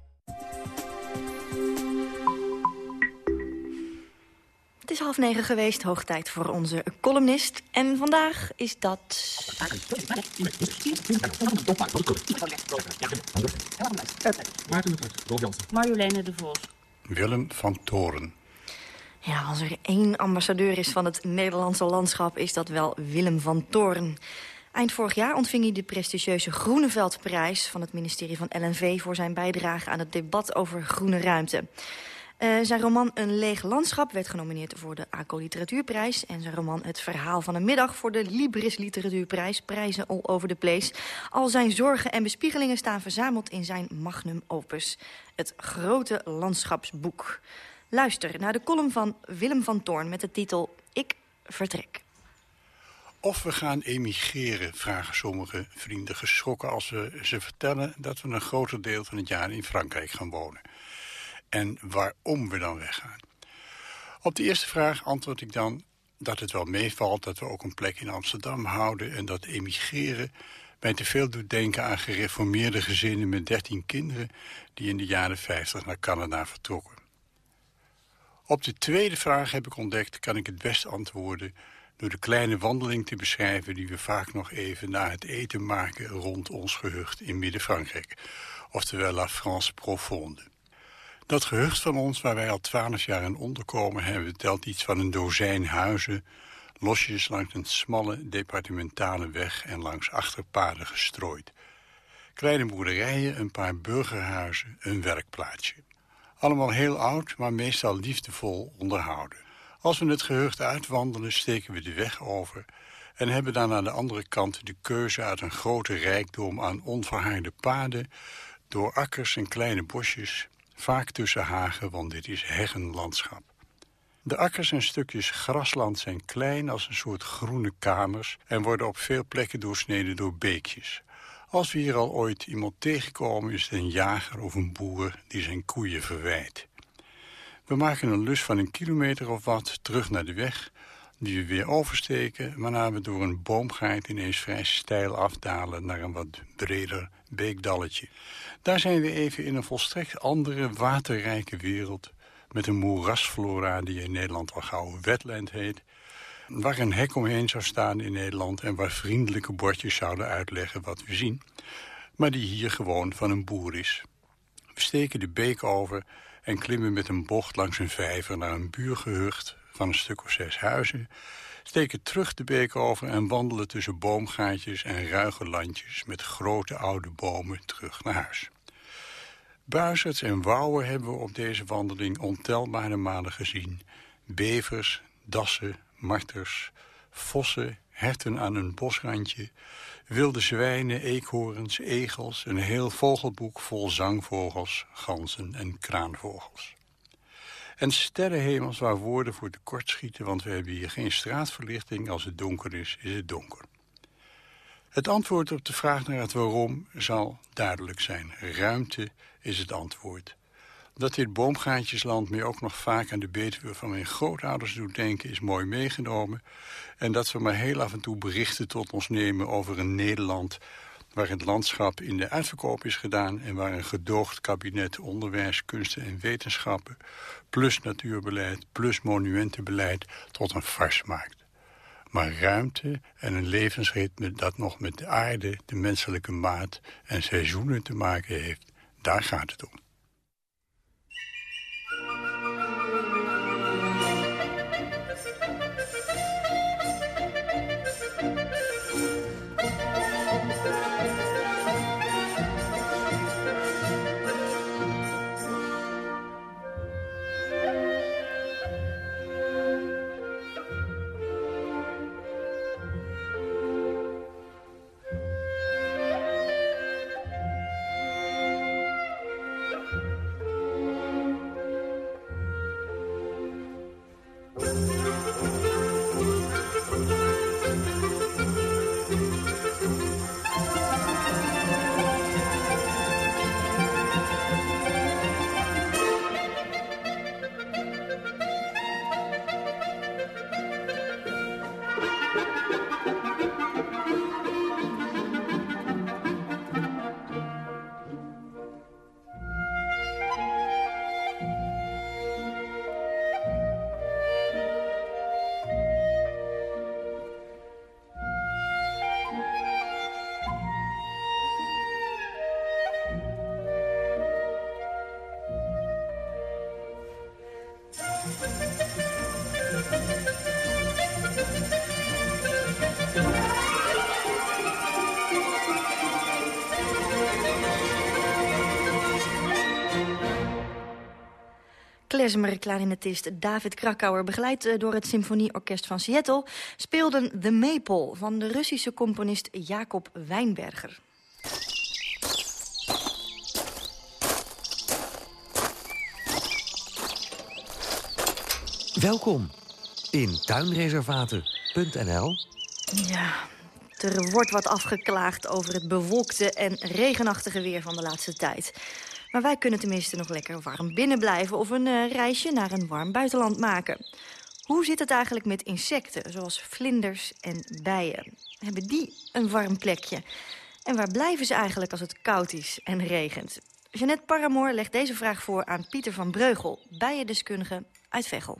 Het is half negen geweest, hoog tijd voor onze columnist. En vandaag is dat... Marjoleine de Vos. Willem van Toren. Ja, als er één ambassadeur is van het Nederlandse landschap... is dat wel Willem van Toren. Eind vorig jaar ontving hij de prestigieuze Groeneveldprijs... van het ministerie van LNV voor zijn bijdrage aan het debat over groene ruimte. Uh, zijn roman Een leeg landschap werd genomineerd voor de ACO Literatuurprijs. En zijn roman Het verhaal van een middag voor de Libris Literatuurprijs. Prijzen all over the place. Al zijn zorgen en bespiegelingen staan verzameld in zijn magnum opus. Het grote landschapsboek. Luister naar de column van Willem van Toorn met de titel Ik vertrek. Of we gaan emigreren, vragen sommige vrienden geschrokken als we ze vertellen dat we een groter deel van het jaar in Frankrijk gaan wonen en waarom we dan weggaan. Op de eerste vraag antwoord ik dan dat het wel meevalt dat we ook een plek in Amsterdam houden... en dat emigreren mij te veel doet denken aan gereformeerde gezinnen met 13 kinderen... die in de jaren 50 naar Canada vertrokken. Op de tweede vraag heb ik ontdekt, kan ik het best antwoorden... door de kleine wandeling te beschrijven die we vaak nog even na het eten maken... rond ons gehucht in Midden-Frankrijk, oftewel La France Profonde. Dat gehucht van ons, waar wij al twaalf jaar in onderkomen hebben... telt iets van een dozijn huizen... losjes langs een smalle departementale weg... en langs achterpaden gestrooid. Kleine boerderijen, een paar burgerhuizen, een werkplaatsje. Allemaal heel oud, maar meestal liefdevol onderhouden. Als we het gehucht uitwandelen, steken we de weg over... en hebben dan aan de andere kant de keuze uit een grote rijkdom aan onverharde paden... door akkers en kleine bosjes vaak tussen hagen, want dit is heggenlandschap. De akkers en stukjes grasland zijn klein als een soort groene kamers... en worden op veel plekken doorsneden door beekjes. Als we hier al ooit iemand tegenkomen, is het een jager of een boer die zijn koeien verwijt. We maken een lus van een kilometer of wat terug naar de weg... die we weer oversteken, waarna we door een boomgaard ineens vrij steil afdalen... naar een wat breder beekdalletje. Daar zijn we even in een volstrekt andere waterrijke wereld... met een moerasflora die in Nederland al gauw wetland heet... waar een hek omheen zou staan in Nederland... en waar vriendelijke bordjes zouden uitleggen wat we zien... maar die hier gewoon van een boer is. We steken de beek over en klimmen met een bocht langs een vijver... naar een buurgehucht van een stuk of zes huizen steken terug de beek over en wandelen tussen boomgaatjes en ruige landjes met grote oude bomen terug naar huis. Buizerds en wouwen hebben we op deze wandeling ontelbare malen gezien. Bevers, dassen, marters, vossen, herten aan een bosrandje... wilde zwijnen, eekhoorns, egels, een heel vogelboek vol zangvogels, ganzen en kraanvogels. En sterrenhemels waar woorden voor tekort schieten... want we hebben hier geen straatverlichting. Als het donker is, is het donker. Het antwoord op de vraag naar het waarom zal duidelijk zijn. Ruimte is het antwoord. Dat dit boomgaatjesland mij ook nog vaak aan de Betuwe van mijn grootouders doet denken... is mooi meegenomen. En dat we maar heel af en toe berichten tot ons nemen over een Nederland waar het landschap in de uitverkoop is gedaan... en waar een gedoogd kabinet onderwijs, kunsten en wetenschappen... plus natuurbeleid, plus monumentenbeleid tot een fars maakt. Maar ruimte en een levensritme dat nog met de aarde, de menselijke maat en seizoenen te maken heeft, daar gaat het om. Klezmer klarinetist David Krakauer... begeleid eh, door het Symfonieorkest van Seattle... speelden The Maple van de Russische componist Jacob Wijnberger. Welkom in tuinreservaten.nl. Ja, er wordt wat afgeklaagd over het bewolkte en regenachtige weer van de laatste tijd. Maar wij kunnen tenminste nog lekker warm binnen blijven... of een uh, reisje naar een warm buitenland maken. Hoe zit het eigenlijk met insecten, zoals vlinders en bijen? Hebben die een warm plekje? En waar blijven ze eigenlijk als het koud is en regent? Jeannette Paramoor legt deze vraag voor aan Pieter van Breugel... bijendeskundige uit Veghel.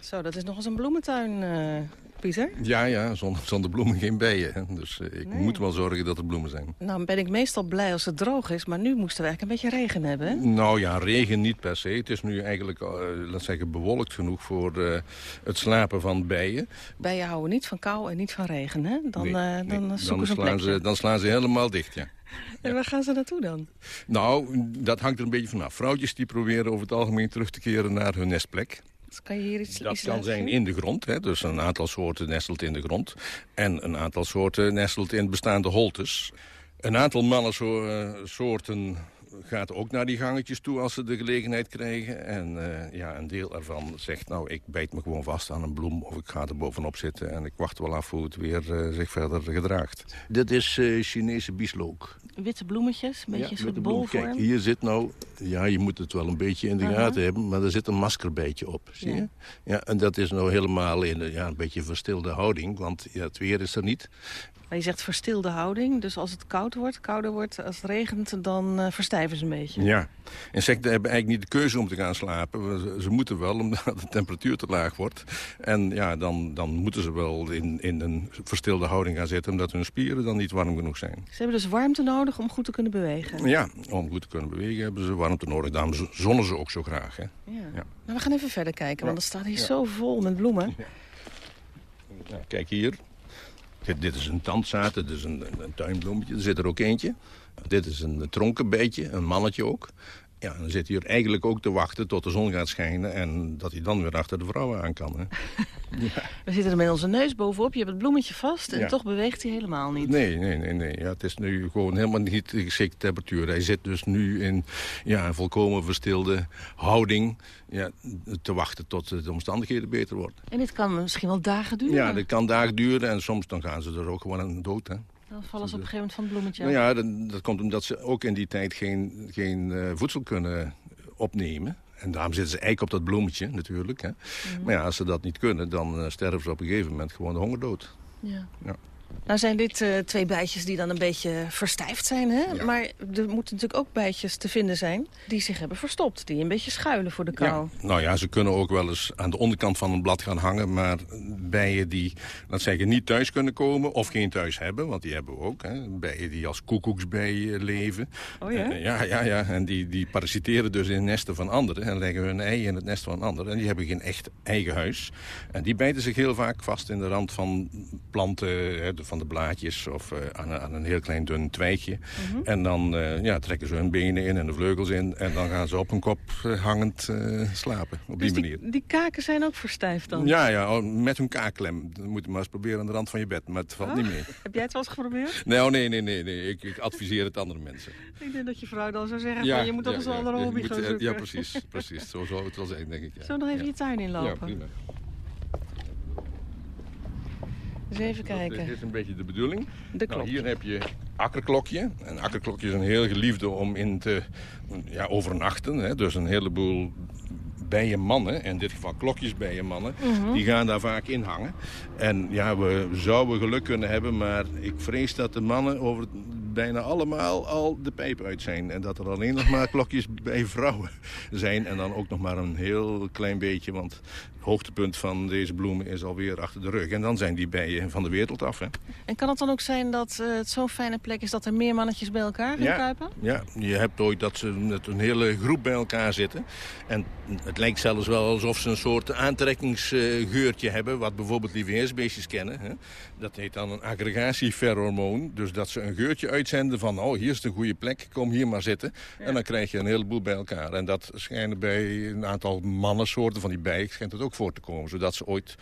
Zo, dat is nog eens een bloementuin, uh, Pieter. Ja, ja, zonder, zonder bloemen geen bijen. Dus uh, ik nee. moet wel zorgen dat er bloemen zijn. Nou, ben ik meestal blij als het droog is, maar nu moesten we eigenlijk een beetje regen hebben. Hè? Nou ja, regen niet per se. Het is nu eigenlijk, uh, laat zeggen, bewolkt genoeg voor het slapen van bijen. Bijen houden niet van kou en niet van regen, hè? Dan, nee, dan nee. zoeken dan ze slaan ze, dan slaan ze helemaal dicht, ja. En waar gaan ze naartoe dan? Nou, dat hangt er een beetje vanaf. Vrouwtjes die proberen over het algemeen terug te keren naar hun nestplek. Dus kan je hier iets Dat iets kan zijn in de grond. Hè, dus een aantal soorten nestelt in de grond. En een aantal soorten nestelt in bestaande holtes. Een aantal mannensoorten gaat ook naar die gangetjes toe als ze de gelegenheid krijgen. En uh, ja, een deel ervan zegt, nou, ik bijt me gewoon vast aan een bloem... of ik ga er bovenop zitten en ik wacht wel af hoe het weer uh, zich verder gedraagt. Dit is uh, Chinese bieslook. Witte bloemetjes, een beetje Ja, een soort bolvorm. Kijk, hier zit nou... Ja, je moet het wel een beetje in de gaten hebben... maar er zit een maskerbijtje op, zie Ja. je? Ja, en dat is nou helemaal in een, ja, een beetje verstilde houding... want ja, het weer is er niet. Je zegt verstilde houding, dus als het koud wordt, kouder wordt, als het regent, dan uh, verstijven ze een beetje. Ja, insecten hebben eigenlijk niet de keuze om te gaan slapen. Ze, moeten wel, omdat de temperatuur te laag wordt. En ja, dan, dan moeten ze wel in, in een verstilde houding gaan zitten... omdat hun spieren dan niet warm genoeg zijn. Ze hebben dus warmte nodig om goed te kunnen bewegen. Ja, om goed te kunnen bewegen hebben ze warmte nodig. Daarom zonnen ze ook zo graag. Hè? Ja. Ja. Nou, we gaan even verder kijken, want het staat hier Ja. zo vol met bloemen. Ja, kijk hier. Dit, is een tandzaad, dit is een, een tuinbloemetje. Er zit er ook eentje. Dit is een tronkenbeetje, een mannetje ook. Ja, dan zit hij hier eigenlijk ook te wachten tot de zon gaat schijnen... en dat hij dan weer achter de vrouwen aan kan. Hè? We zitten er met onze neus bovenop, je hebt het bloemetje vast en Ja. toch beweegt hij helemaal niet. Nee, nee, nee. nee. Ja, het is nu gewoon helemaal niet de geschikte temperatuur. Hij zit dus nu in ja, een volkomen verstilde houding... Ja, te wachten tot de omstandigheden beter worden. En dit kan misschien wel dagen duren. Ja, dat kan dagen duren en soms dan gaan ze er ook gewoon aan dood. Hè? Dan vallen ze op een gegeven moment van het bloemetje Nou ja, dat, dat komt omdat ze ook in die tijd geen, geen eh, voedsel kunnen opnemen. En daarom zitten ze eigenlijk op dat bloemetje natuurlijk. Hè. Mhm. Maar ja, als ze dat niet kunnen, dan eh, sterven ze op een gegeven moment gewoon de hongerdood. Ja. Ja. Nou zijn dit eh, twee bijtjes die dan een beetje verstijfd zijn, hè? Maar er moeten natuurlijk ook bijtjes te vinden zijn die zich hebben verstopt. Die een beetje schuilen voor de kou. Ja, nou ja, ze kunnen ook wel eens aan de onderkant van een blad gaan hangen. Maar bijen die, laat zeggen, niet thuis kunnen komen of geen thuis hebben. Want die hebben we ook. Hè. Bijen die als koekoeksbijen leven. Oh ja? Eh, ja, ja, ja. En die, die parasiteren dus in nesten van anderen. En leggen hun ei in het nest van anderen. En die hebben geen echt eigen huis. En die bijten zich heel vaak vast in de rand van planten, van de blaadjes. Of eh, aan, een- aan een heel klein dun twijgje. Mhm. En dan eh, ja, trekken ze hun benen in en de vleugels in. En dan gaan ze op hun kop eh, hangend slapen. Op die Dus manier. die, die kaken zijn ook verstijfd dan? Ja, ja, oh, met hun kaakklem. Dan moet je maar eens proberen aan de rand van je bed. Maar het valt Oh, niet mee. Heb jij het wel eens geprobeerd? Nee, oh, nee, nee, nee. nee. Ik, ik adviseer het andere mensen. Ik denk dat je vrouw dan zou zeggen, van, je moet toch eens een andere hobby moet, gaan zoeken. Ja, precies. precies. Zo zou het wel zijn, denk ik. Ja. Zullen we nog even Ja. je tuin inlopen? Ja, prima. Eens even kijken. Dit is een beetje de bedoeling. De Nou, klok. hier heb je akkerklokje. Een akkerklokje is een heel geliefde om in te ja, overnachten. Hè. Dus een heleboel bijenmannen, in dit geval klokjesbijenmannen, Mhm. die gaan daar vaak in hangen. En ja, we zouden geluk kunnen hebben, maar ik vrees dat de mannen over bijna allemaal al de pijp uit zijn. En dat er alleen nog maar klokjes bij vrouwen zijn. En dan ook nog maar een heel klein beetje, want het hoogtepunt van deze bloemen is alweer achter de rug. En dan zijn die bijen van de wereld af. Hè. En kan het dan ook zijn dat eh, het zo'n fijne plek is dat er meer mannetjes bij elkaar gaan Ja. kruipen? Ja, je hebt ooit dat ze met een hele groep bij elkaar zitten. En het lijkt zelfs wel alsof ze een soort aantrekkingsgeurtje hebben... wat bijvoorbeeld lieveheersbeestjes kennen. Hè. Dat heet dan een aggregatieferomoon. Dus dat ze een geurtje uitzenden uitzenden van... oh, hier is een goede plek, kom hier maar zitten. En dan krijg je een heleboel bij elkaar. En dat schijnt bij een aantal mannensoorten van die bijen... schijnt het ook voor te komen. Zodat ze ooit,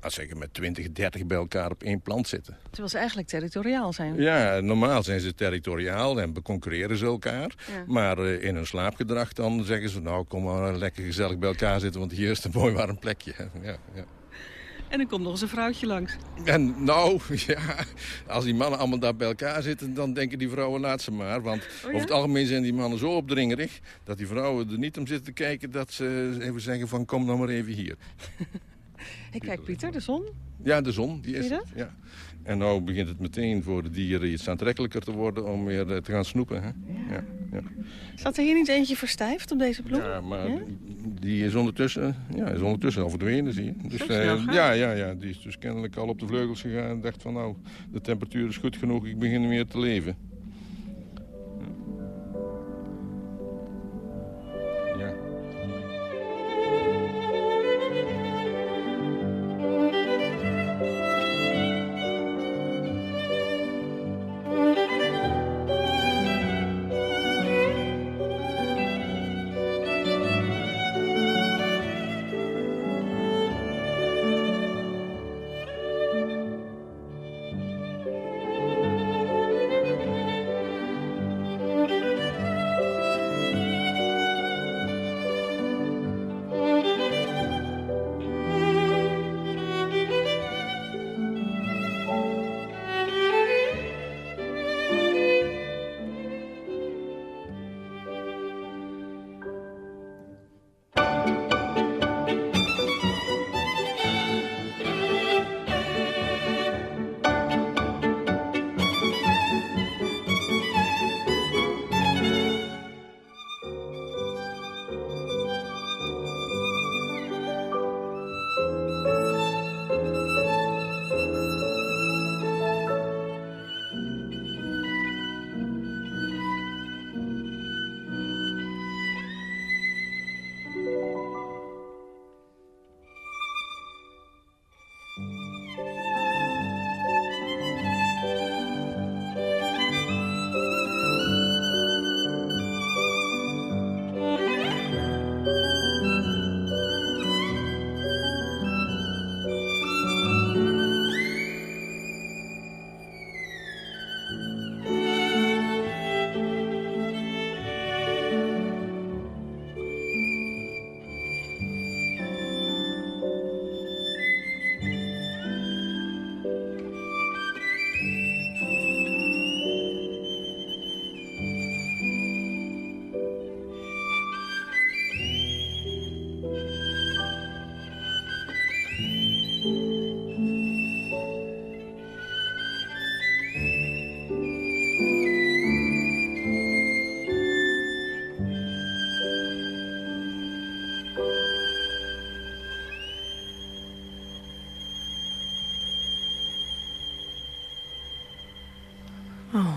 nou, zeker met 20, 30 bij elkaar op één plant zitten. Terwijl ze eigenlijk territoriaal zijn. Ja, normaal zijn ze territoriaal en beconcurreren ze elkaar. Ja. Maar eh, in hun slaapgedrag dan zeggen ze... nou, kom maar lekker gezellig bij elkaar zitten... want hier is een mooi warm plekje. Ja, ja. En dan komt nog eens een vrouwtje langs. En nou, ja, als die mannen allemaal daar bij elkaar zitten... dan denken die vrouwen, laat ze maar. Want Oh ja? over het algemeen zijn die mannen zo opdringerig... dat die vrouwen er niet om zitten te kijken... dat ze even zeggen van, kom nou maar even hier. Hey, kijk Pieter, de zon. Ja, de zon, die Zie is je. Ja. En nou begint het meteen voor de dieren iets aantrekkelijker te worden... om weer eh, te gaan snoepen. Hè? Ja. Ja, Staat er hier niet eentje verstijfd op deze bloem? ja, maar die is ondertussen, ja, is ondertussen al verdwenen, zie je. Dus, eh, ja, ja, ja, die is dus kennelijk al op de vleugels gegaan... en dacht van, nou, de temperatuur is goed genoeg, ik begin weer te leven.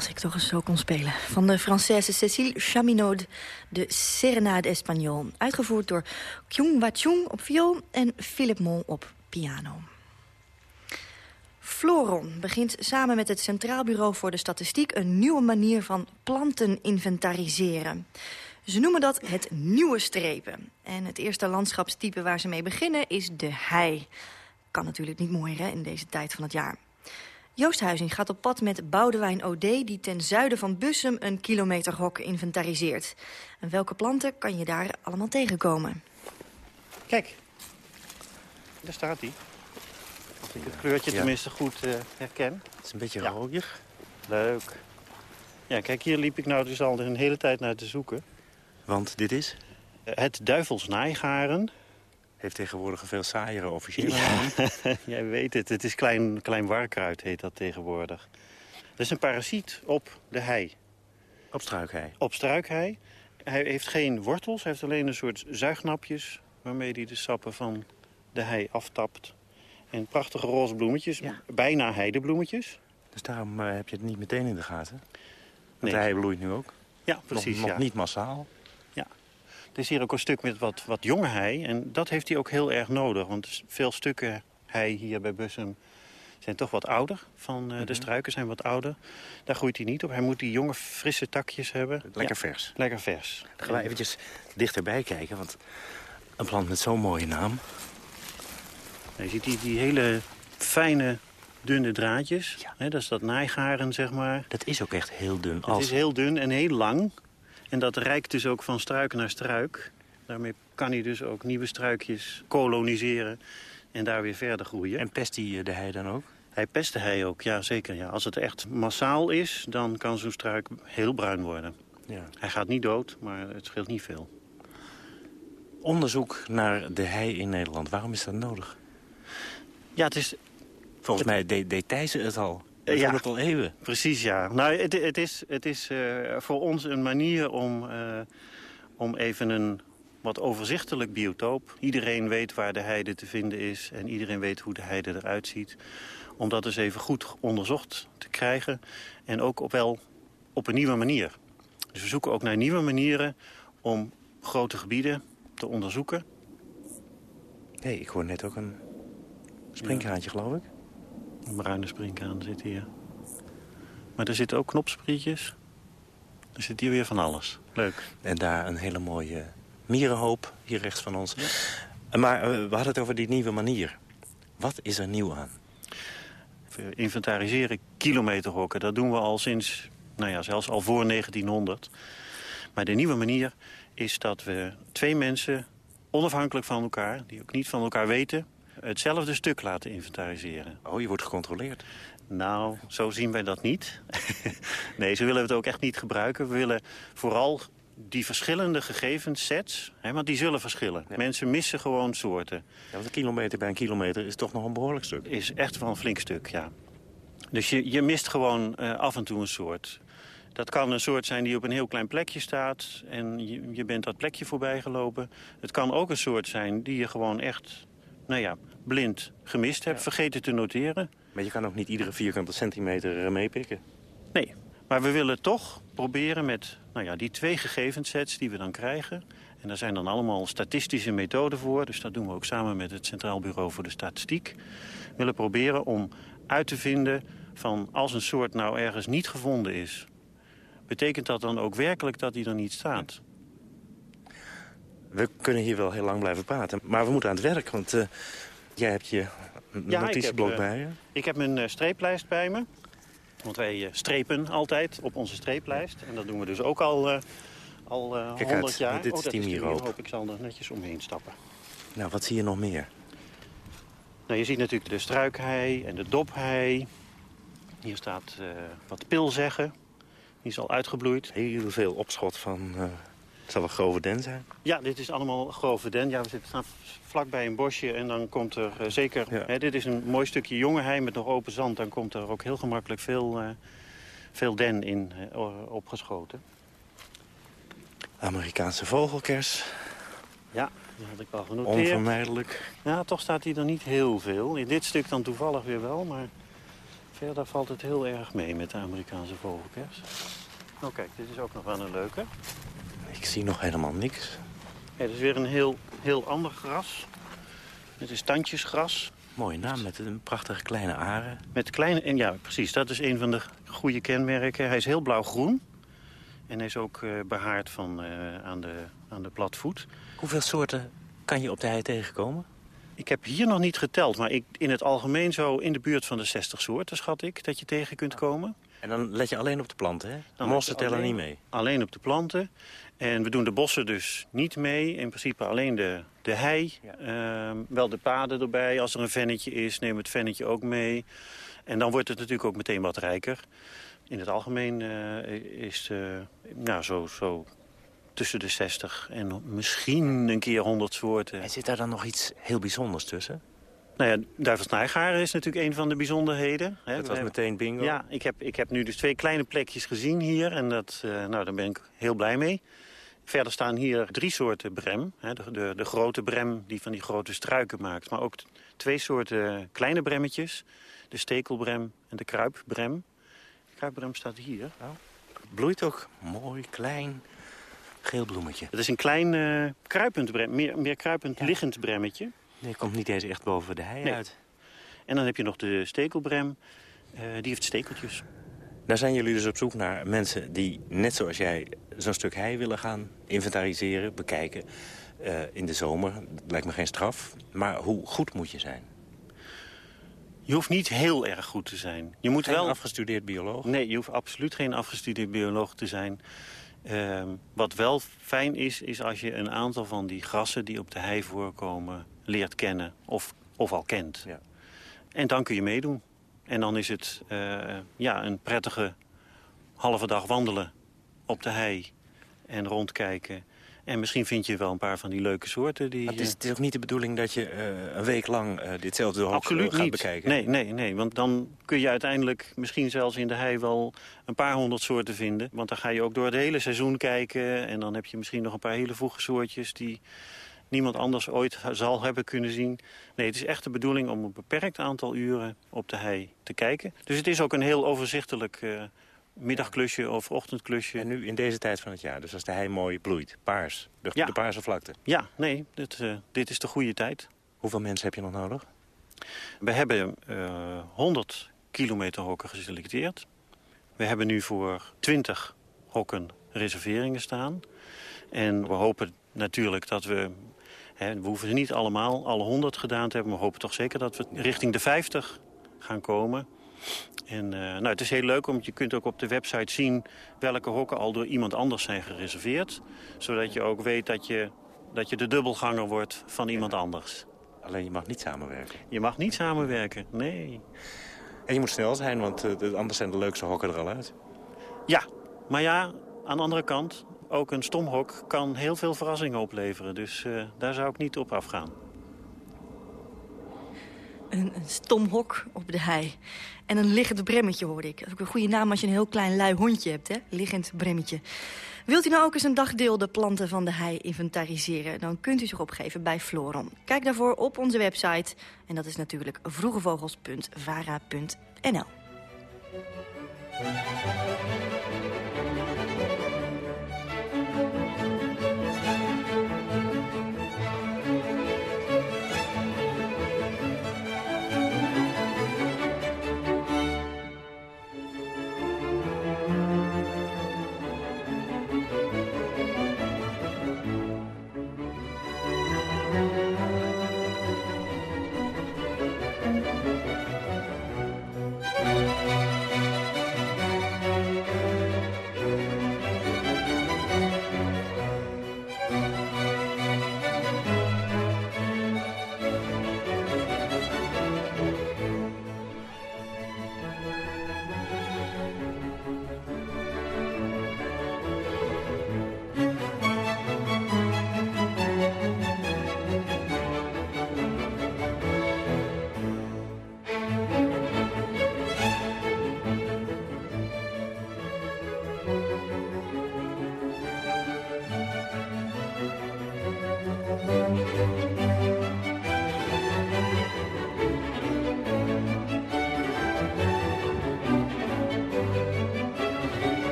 Als ik toch eens zo kon spelen. Van de Française Cécile Chaminaud, de Serenade Espagnol. Uitgevoerd door Kyung Wachung op viool en Philip Mol op piano. Floron begint samen met het Centraal Bureau voor de Statistiek... een nieuwe manier van planten inventariseren. Ze noemen dat het nieuwe strepen. En het eerste landschapstype waar ze mee beginnen is de hei. Kan natuurlijk niet mooier hè, in deze tijd van het jaar. Joost Huizing gaat op pad met Boudewijn OD... die ten zuiden van Bussum een kilometerhok inventariseert. En welke planten kan je daar allemaal tegenkomen? Kijk, daar staat hij. Als ik het kleurtje Ja. tenminste goed eh, herken. Het is een beetje Ja. rooier. Leuk. Ja, kijk, hier liep ik nou dus al een hele tijd naar te zoeken. Want dit is? Eh, Het duivelsnaaigaren. Heeft tegenwoordig een veel saaiere officiële Ja, naam. jij weet het. Het is klein, klein warkruid, heet dat tegenwoordig. Dat is een parasiet op de hei. Op struikhei. Op struikhei. Hij heeft geen wortels, hij heeft alleen een soort zuignapjes... waarmee hij de sappen van de hei aftapt. En prachtige roze bloemetjes, bijna heidebloemetjes. Dus daarom eh, heb je het niet meteen in de gaten. Want Nee. hij bloeit nu ook. Ja, precies. Nog, nog ja. niet massaal. Is hier ook een stuk met wat, wat jonge hei. En dat heeft hij ook heel erg nodig. Want veel stukken hei hier bij Bussum zijn toch wat ouder. Van, eh, De struiken zijn wat ouder. Daar groeit hij niet op. Hij moet die jonge, frisse takjes hebben. Lekker Ja, vers. Lekker vers. Dan gaan we eventjes dichterbij kijken, want een plant met zo'n mooie naam. Je ziet die, die hele fijne, dunne draadjes. Hè, dat is dat naaigaren, zeg maar. Dat is ook echt heel dun. Het Als... is heel dun en heel lang. En dat reikt dus ook van struik naar struik. Daarmee kan hij dus ook nieuwe struikjes koloniseren en daar weer verder groeien. En pest hij eh, de hei dan ook? Hij pest de hei ook, ja zeker. Ja. Als het echt massaal is, dan kan zo'n struik heel bruin worden. Ja. Hij gaat niet dood, maar het scheelt niet veel. Onderzoek naar de hei in Nederland, waarom is dat nodig? Ja, het is... Volgens mij deed, deed Thijssen het al. Ja. het al eeuwen. Precies, ja. Nou, het, het is, het is eh, voor ons een manier om, eh, om even een wat overzichtelijk biotoop. Iedereen weet waar de heide te vinden is en iedereen weet hoe de heide eruit ziet. Om dat eens even goed onderzocht te krijgen en ook op wel op een nieuwe manier. Dus we zoeken ook naar nieuwe manieren om grote gebieden te onderzoeken. Nee, ik hoor net ook een springkraantje, geloof ik. Een bruine springkaan zit hier. Maar er zitten ook knopsprietjes. Er zit hier weer van alles. Leuk. En daar een hele mooie mierenhoop, hier rechts van ons. Maar eh, we hadden het over die nieuwe manier. Wat is er nieuw aan? We inventariseren kilometerhokken. Dat doen we al sinds, nou ja, zelfs al voor 1900. Maar de nieuwe manier is dat we twee mensen, onafhankelijk van elkaar... die ook niet van elkaar weten, hetzelfde stuk laten inventariseren. Oh, je wordt gecontroleerd. Nou, zo zien wij dat niet. nee, zo willen we het ook echt niet gebruiken. We willen vooral die verschillende gegevenssets, hè, want die zullen verschillen. Mensen missen gewoon soorten. Ja, want een kilometer bij een kilometer is toch nog een behoorlijk stuk. Is echt wel een flink stuk, ja. Dus je, je mist gewoon eh, af en toe een soort. Dat kan een soort zijn die op een heel klein plekje staat... en je, je bent dat plekje voorbij gelopen. Het kan ook een soort zijn die je gewoon echt, nou ja, blind gemist hebt... vergeten te noteren. Maar je kan ook niet iedere vierkante centimeter eh, meepikken. Nee, maar we willen toch proberen met nou ja, die twee gegevenssets die we dan krijgen... en daar zijn dan allemaal statistische methoden voor... dus dat doen we ook samen met het Centraal Bureau voor de Statistiek... willen proberen om uit te vinden van als een soort nou ergens niet gevonden is... betekent dat dan ook werkelijk dat die er niet staat? We kunnen hier wel heel lang blijven praten, maar we moeten aan het werk. Want eh, jij hebt je notitieblok ik heb, eh, bij je. Ik heb mijn eh, streeplijst bij me. Want wij eh, strepen altijd op onze streeplijst. En dat doen we dus ook al, al Kijk 100 uit, jaar. dit oh, is de mierenhoop. mierenhoop. Ik zal er netjes omheen stappen. Nou, wat zie je nog meer? Nou, je ziet natuurlijk de struikhei en de dophei. Hier staat wat pilzeggen. Die is al uitgebloeid. Heel veel opschot van... het zal wel grove den zijn. Ja, dit is allemaal grove den. Ja, we zitten staan vlakbij een bosje en dan komt er eh, zeker... Hè, dit is een mooi stukje jonge hei met nog open zand. Dan komt er ook heel gemakkelijk veel, eh, veel den in eh, opgeschoten. Amerikaanse vogelkers. Ja, die had ik al genoteerd. Onvermijdelijk. Ja, toch staat hier dan niet heel veel. In dit stuk dan toevallig weer wel, maar verder valt het heel erg mee met de Amerikaanse vogelkers. Oh kijk, dit is ook nog wel een leuke. Ik zie nog helemaal niks. Ja, dit is weer een heel, heel ander gras. Dit is tandjesgras. Mooie naam met een prachtige kleine aren. Met kleine, en ja, precies, dat is een van de goede kenmerken. Hij is heel blauw-groen. En hij is ook eh, behaard van, eh, aan, de, aan de platvoet. Hoeveel soorten kan je op de hei tegenkomen? Ik heb hier nog niet geteld, maar ik, in het algemeen zo in de buurt van de 60 soorten, schat ik, dat je tegen kunt komen. En dan let je alleen op de planten, hè? Dan Mossen tellen niet mee. Alleen op de planten. En we doen de bossen dus niet mee. In principe alleen de, de hei. Ehm, wel de paden erbij. Als er een vennetje is, nemen we het vennetje ook mee. En dan wordt het natuurlijk ook meteen wat rijker. In het algemeen eh, is eh, nou, zo, zo tussen de 60 en misschien een keer 100 soorten. En zit daar dan nog iets heel bijzonders tussen? Nou ja, duivelsnijgaren is natuurlijk een van de bijzonderheden. hè. Dat was meteen bingo. Ja, ik heb, ik heb nu dus twee kleine plekjes gezien hier. En dat, eh, nou, daar ben ik heel blij mee. Verder staan hier drie soorten brem. Hè, de, de, de grote brem die van die grote struiken maakt. Maar ook twee soorten kleine bremmetjes. De stekelbrem en de kruipbrem. De kruipbrem staat hier. Bloeit ook mooi, klein, geel bloemetje. Het is een klein eh, kruipend brem, meer, meer kruipend liggend bremmetje. Nee, komt niet eens echt boven de hei Nee. uit. En dan heb je nog de stekelbrem. Eh, die heeft stekeltjes. Daar zijn jullie dus op zoek naar mensen die, net zoals jij, zo'n stuk hei willen gaan inventariseren, bekijken. eh, in de zomer, dat lijkt me geen straf. Maar hoe goed moet je zijn? Je hoeft niet heel erg goed te zijn. Je moet Geen wel afgestudeerd bioloog? Nee, je hoeft absoluut geen afgestudeerd bioloog te zijn. Ehm, wat wel fijn is, is als je een aantal van die grassen die op de hei voorkomen leert kennen of, of al kent. Ja. En dan kun je meedoen. En dan is het eh, ja, een prettige halve dag wandelen op de hei en rondkijken. En misschien vind je wel een paar van die leuke soorten. Die, Maar het, is, eh, het is ook niet de bedoeling dat je eh, een week lang eh, ditzelfde Absoluut gaat niet. bekijken? Nee, nee, nee, want dan kun je uiteindelijk misschien zelfs in de hei wel een paar honderd soorten vinden. Want dan ga je ook door het hele seizoen kijken. En dan heb je misschien nog een paar hele vroege soortjes die niemand anders ooit zal hebben kunnen zien. Nee, het is echt de bedoeling om een beperkt aantal uren op de hei te kijken. Dus het is ook een heel overzichtelijk eh, middagklusje of ochtendklusje. En nu in deze tijd van het jaar, dus als de hei mooi bloeit, paars, de, Ja. de paarse vlakte. Ja, nee, dit, eh, dit is de goede tijd. Hoeveel mensen heb je nog nodig? We hebben eh 100 kilometer hokken geselecteerd. We hebben nu voor 20 hokken reserveringen staan. En we hopen natuurlijk dat we... We hoeven ze niet allemaal, alle 100 gedaan te hebben... maar we hopen toch zeker dat we richting de 50 gaan komen. En eh, nou, het is heel leuk, want je kunt ook op de website zien... welke hokken al door iemand anders zijn gereserveerd. Zodat je ook weet dat je, dat je de dubbelganger wordt van iemand anders. Alleen je mag niet samenwerken. Je mag niet samenwerken, nee. En je moet snel zijn, want eh, de- anders zijn de leukste hokken er al uit. Ja, maar ja, aan de andere kant, ook een stomhok kan heel veel verrassingen opleveren. Dus eh, daar zou ik niet op afgaan. Een, een stomhok op de hei. En een liggend bremmetje hoorde ik. Dat is ook een goede naam als je een heel klein lui hondje hebt, hè? Liggend bremmetje. Wilt u nou ook eens een dagdeel de planten van de hei inventariseren... dan kunt u zich opgeven bij Floron. Kijk daarvoor op onze website. En dat is natuurlijk vroegevogels.vara.nl.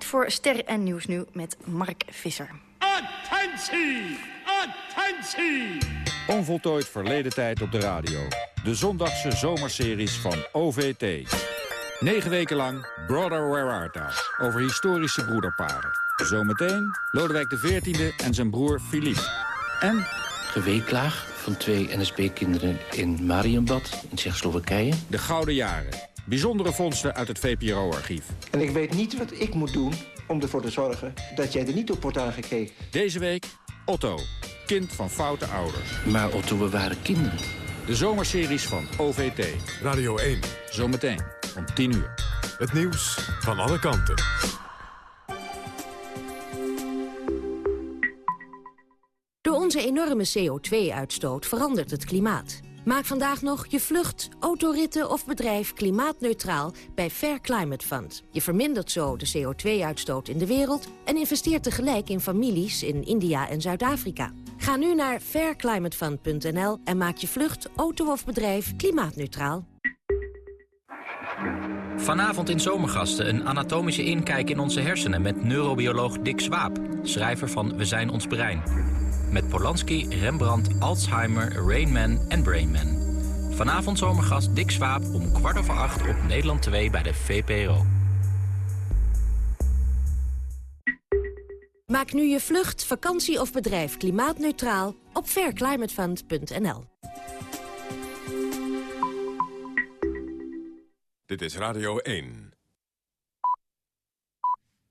Tijd voor Ster en Nieuws nu met Mark Visser. Attentie! Attentie! Onvoltooid verleden tijd op de radio. De zondagse zomerseries van OVT. Negen weken lang Brother Where Art Thou? Over historische broederparen. Zometeen Lodewijk XIV en zijn broer Philippe. En... Geweeklaag van twee NSB-kinderen in Marienbad in Tsjechoslowakije. De Gouden Jaren. Bijzondere vondsten uit het VPRO-archief. En ik weet niet wat ik moet doen om ervoor te zorgen dat jij er niet op wordt aangekeken. Deze week Otto, kind van foute ouders. Maar Otto, we waren kinderen. De zomerseries van OVT. Radio 1. Zometeen om 10 uur. Het nieuws van alle kanten. Door onze enorme CO2-uitstoot verandert het klimaat. Maak vandaag nog je vlucht, autoritten of bedrijf klimaatneutraal bij Fair Climate Fund. Je vermindert zo de CO2-uitstoot in de wereld... en investeert tegelijk in families in India en Zuid-Afrika. Ga nu naar fairclimatefund.nl en maak je vlucht, auto of bedrijf klimaatneutraal. Vanavond in Zomergasten een anatomische inkijk in onze hersenen... met neurobioloog Dick Swaap, schrijver van We zijn ons brein. Met Polanski, Rembrandt, Alzheimer, Rainman en Brainman. Vanavond zomergast Dick Swaap om kwart over acht op Nederland 2 bij de VPRO. Maak nu je vlucht, vakantie of bedrijf klimaatneutraal op fairclimatefund.nl. Dit is Radio 1.